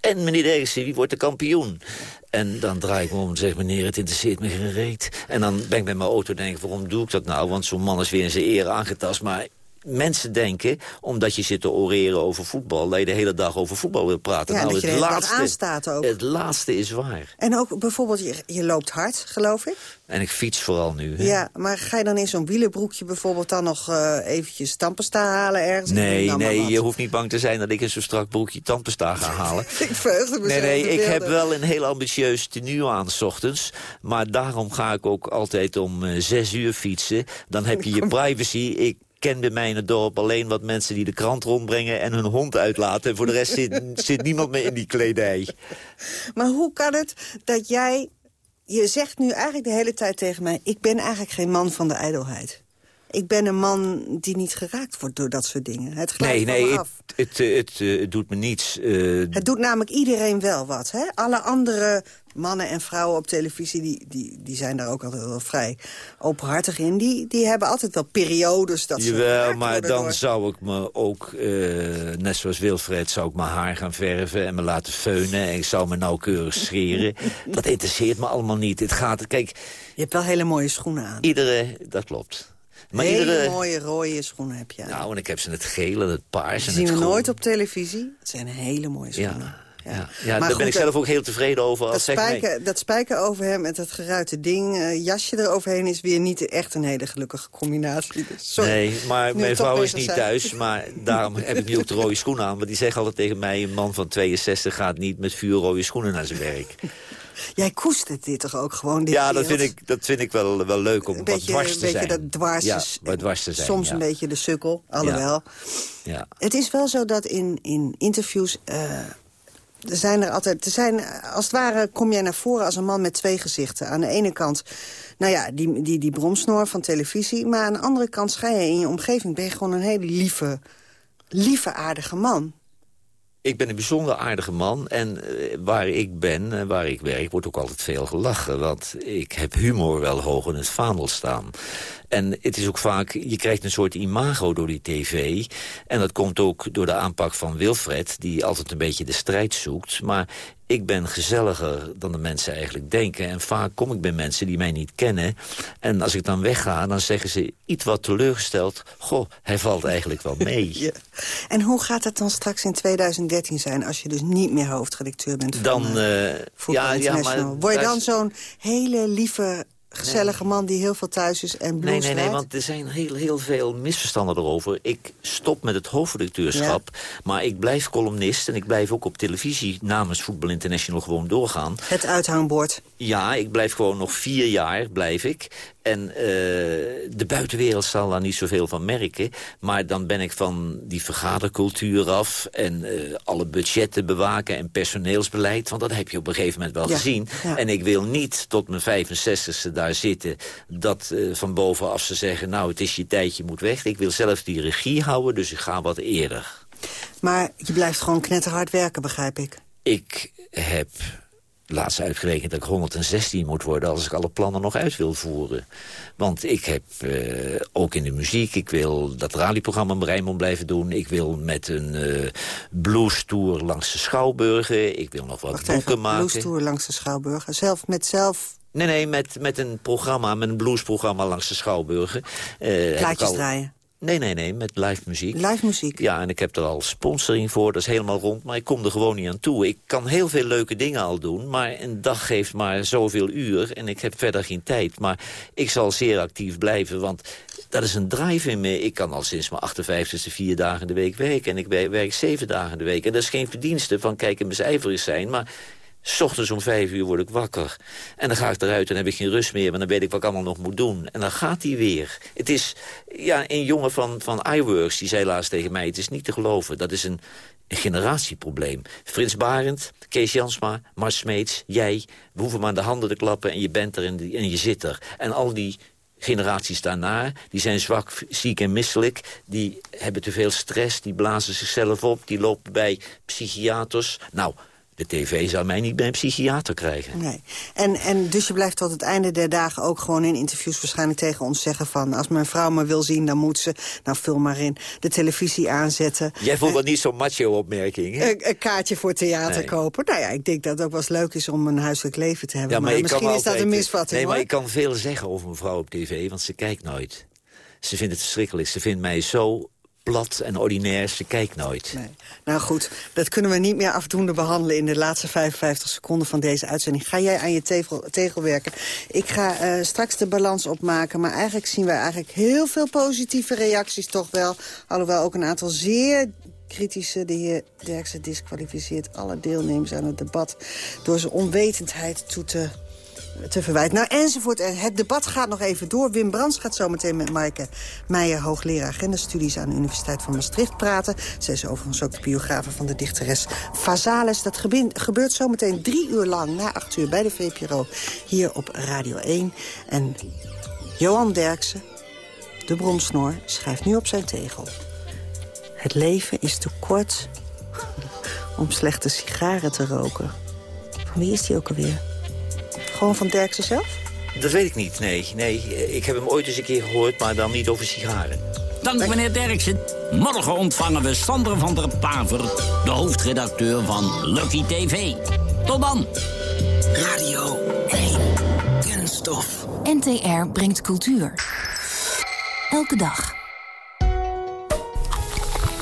En meneer Derksen, wie wordt de kampioen? En dan draai ik me om en zeg, meneer, het interesseert me geen reet. En dan ben ik met mijn auto en denk ik, waarom doe ik dat nou? Want zo'n man is weer in zijn eer aangetast. Maar mensen denken, omdat je zit te oreren over voetbal... dat je de hele dag over voetbal wil praten. Ja, nou, dat je het dag laatste, aanstaat ook. Het laatste is waar. En ook bijvoorbeeld, je, je loopt hard, geloof ik. En ik fiets vooral nu. hè. Ja, maar ga je dan in zo'n wielenbroekje bijvoorbeeld dan nog eh eventjes tandpasta halen ergens? Nee, nee, je hoeft niet bang te zijn dat ik in zo'n strak broekje tandpasta ga halen. Ik verheugde me Nee, nee, ik heb wel een heel ambitieus tenue aan s ochtends. Maar daarom ga ik ook altijd om eh, zes uur fietsen. Dan heb je je privacy. Ik ken bij mij in het dorp alleen wat mensen die de krant rondbrengen... en hun hond uitlaten. En voor de rest zit, zit niemand meer in die kledij. Maar hoe kan het dat jij... Je zegt nu eigenlijk de hele tijd tegen mij... ik ben eigenlijk geen man van de ijdelheid. Ik ben een man die niet geraakt wordt door dat soort dingen. Het glijdt Nee, nee, me het, af. het, eh, het, eh, het doet me niets. Eh, Het doet namelijk iedereen wel wat. Hè? Alle andere mannen en vrouwen op televisie... die, die, die zijn daar ook altijd wel vrij openhartig in. Die, die hebben altijd wel periodes dat ze Jawel, maar dan door- zou ik me ook, net zoals Wilfred, zou ik mijn haar gaan verven en me laten feunen. En ik zou me nauwkeurig scheren. dat interesseert me allemaal niet. Het gaat, kijk... Je hebt wel hele mooie schoenen aan. Iedere, dat klopt. Maar hele iedere, mooie rode schoenen heb je nou, en ik heb ze in het gele, het paars Die en zien het we groen. nooit op televisie. Het zijn hele mooie schoenen. Ja, ja. ja daar ben ik zelf ook heel tevreden over. Als dat, spijker, dat spijker over hem met dat geruite ding, uh, jasje eroverheen... is weer niet echt een hele gelukkige combinatie. Dus sorry. Nee, maar mijn vrouw is niet thuis. Maar daarom heb ik nu ook de rode schoenen aan. Want die zegt altijd tegen mij... een man van 62 gaat niet met vuurrode schoenen naar zijn werk. Jij koestert dit toch ook gewoon? Dit ja, dat vind, ik, dat vind ik wel, wel leuk om wat dwars te zijn. Een beetje dat dwars, ja, wat dwars te zijn. Soms een beetje de sukkel, alhoewel. Ja. Het is wel zo dat in, in interviews... Uh, er zijn er altijd, er zijn, als het ware kom jij naar voren als een man met twee gezichten. Aan de ene kant, nou ja, die, die, die bromsnoor van televisie. Maar aan de andere kant schijn je in je omgeving... ben je gewoon een hele lieve, lieve aardige man ik ben een bijzonder aardige man. En uh, waar ik ben, uh, waar ik werk, wordt ook altijd veel gelachen. Want ik heb humor wel hoog in het vaandel staan. En het is ook vaak, je krijgt een soort imago door die tv. En dat komt ook door de aanpak van Wilfred... die altijd een beetje de strijd zoekt. Maar ik ben gezelliger dan de mensen eigenlijk denken. En vaak kom ik bij mensen die mij niet kennen. En als ik dan wegga, dan zeggen ze iets wat teleurgesteld... goh, hij valt eigenlijk wel mee. ja. En hoe gaat het dan straks in 2013 zijn... als je dus niet meer hoofdredacteur bent van dan, uh, ja, ja, maar Word je dan zo'n hele lieve gezellige man die heel veel thuis is en blues Nee, nee, nee, want er zijn heel, heel veel misverstanden erover. Ik stop met het hoofdredacteurschap, maar ik blijf columnist... en ik blijf ook op televisie namens Voetbal International gewoon doorgaan. Het uithangbord. Ja, ik blijf gewoon nog vier jaar, blijf ik. En uh, de buitenwereld zal daar niet zoveel van merken. Maar dan ben ik van die vergadercultuur af... en uh, alle budgetten bewaken en personeelsbeleid. Want dat heb je op een gegeven moment wel gezien. En ik wil niet tot mijn 65ste daar zitten... dat uh, van bovenaf ze zeggen... nou, het is je tijd, je moet weg. Ik wil zelf die regie houden, dus ik ga wat eerder. Maar je blijft gewoon knetterhard werken, begrijp ik. Ik heb laatst uitgerekend dat ik 116 moet worden... als ik alle plannen nog uit wil voeren. Want ik heb uh, ook in de muziek... ik wil dat radioprogramma Rijnmond blijven doen. Ik wil met een uh, blues-tour langs de Schouwburgen. Ik wil nog wat Wacht boeken even, maken. blues-tour langs de Schouwburgen. Zelf met zelf... Nee, nee, met, met een programma, met een bluesprogramma langs de Schouwburgen. Uh, Plaatjes draaien. Nee, nee, nee, met live muziek. Live muziek? Ja, en ik heb er al sponsoring voor, dat is helemaal rond. Maar ik kom er gewoon niet aan toe. Ik kan heel veel leuke dingen al doen, maar een dag geeft maar zoveel uur... en ik heb verder geen tijd. Maar ik zal zeer actief blijven, want dat is een drive in me. Ik kan al sinds mijn 58e vier dagen in de week werken... en ik werk zeven dagen in de week. En dat is geen verdienste van kijken mijn cijferig zijn... maar S ochtends om vijf uur word ik wakker. En dan ga ik eruit en heb ik geen rust meer. Want dan weet ik wat ik allemaal nog moet doen. En dan gaat hij weer. Het is, ja, een jongen van, van iWorks, die zei laatst tegen mij... het is niet te geloven, dat is een, generatieprobleem. Frits Barend, Kees Jansma, Mars Smeets, jij... we hoeven maar de handen te klappen en je bent er en je zit er. En al die generaties daarna, die zijn zwak, ziek en misselijk... die hebben te veel stress, die blazen zichzelf op... die lopen bij psychiaters. Nou... De tv zou mij niet bij een psychiater krijgen. Nee. En, en dus je blijft tot het einde der dagen ook gewoon in interviews waarschijnlijk tegen ons zeggen van... als mijn vrouw me wil zien, dan moet ze, nou vul maar in, de televisie aanzetten. Jij vond dat niet zo'n macho-opmerking? Een, een, kaartje voor theater Nee. kopen. Nou ja, ik denk dat het ook wel eens leuk is om een huiselijk leven te hebben. Ja, maar, misschien is dat een misvatting, Nee, maar hoor. ik kan veel zeggen over mijn vrouw op tv, want ze kijkt nooit. Ze vindt het verschrikkelijk. Ze vindt mij zo plat en ordinair, ze kijkt nooit. Nee. Nou goed, dat kunnen we niet meer afdoende behandelen... in de laatste 55 seconden van deze uitzending. Ga jij aan je tegel, werken. Ik ga eh, straks de balans opmaken. Maar eigenlijk zien wij eigenlijk heel veel positieve reacties toch wel. Alhoewel ook een aantal zeer kritische. De heer Derksen disqualificeert alle deelnemers aan het debat... door zijn onwetendheid toe te te verwijten. Nou, enzovoort. En Het debat gaat nog even door. Wim Brands gaat zo meteen met Maaike Meijer... hoogleraar agendastudies aan de Universiteit van Maastricht praten. Zij is overigens ook de biografe van de dichteres Vazales. Dat gebeurt zometeen drie uur lang, na acht uur... bij de VPRO, hier op Radio 1. En Johan Derksen, de bronsnoor, schrijft nu op zijn tegel. Het leven is te kort om slechte sigaren te roken. Van wie is die ook alweer? Gewoon van Derksen zelf? Dat weet ik niet, nee. nee. Ik heb hem ooit eens een keer gehoord, maar dan niet over sigaren. Dank meneer Derksen. Morgen ontvangen we Sander van der Paver, de hoofdredacteur van Lucky TV. Tot dan. Radio 1. Kunststof. NTR brengt cultuur. Elke dag.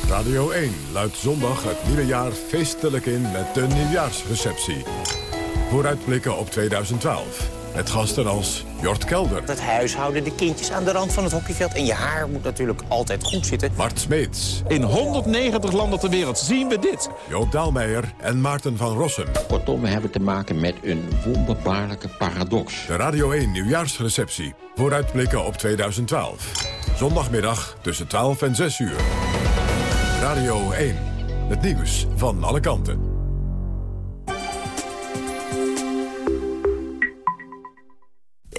Radio 1 luidt zondag het nieuwe jaar feestelijk in met de nieuwjaarsreceptie. Vooruitblikken op 2012. Met gasten als Jort Kelder. Het huishouden, de kindjes aan de rand van het hockeyveld. En je haar moet natuurlijk altijd goed zitten. Bart Smeets. In 190 landen ter wereld zien we dit. Joop Daalmeijer en Maarten van Rossum. Kortom, we hebben te maken met een wonderbaarlijke paradox. De Radio 1 nieuwjaarsreceptie. Vooruitblikken op 2012. Zondagmiddag tussen 12 en 6 uur. Radio 1. Het nieuws van alle kanten.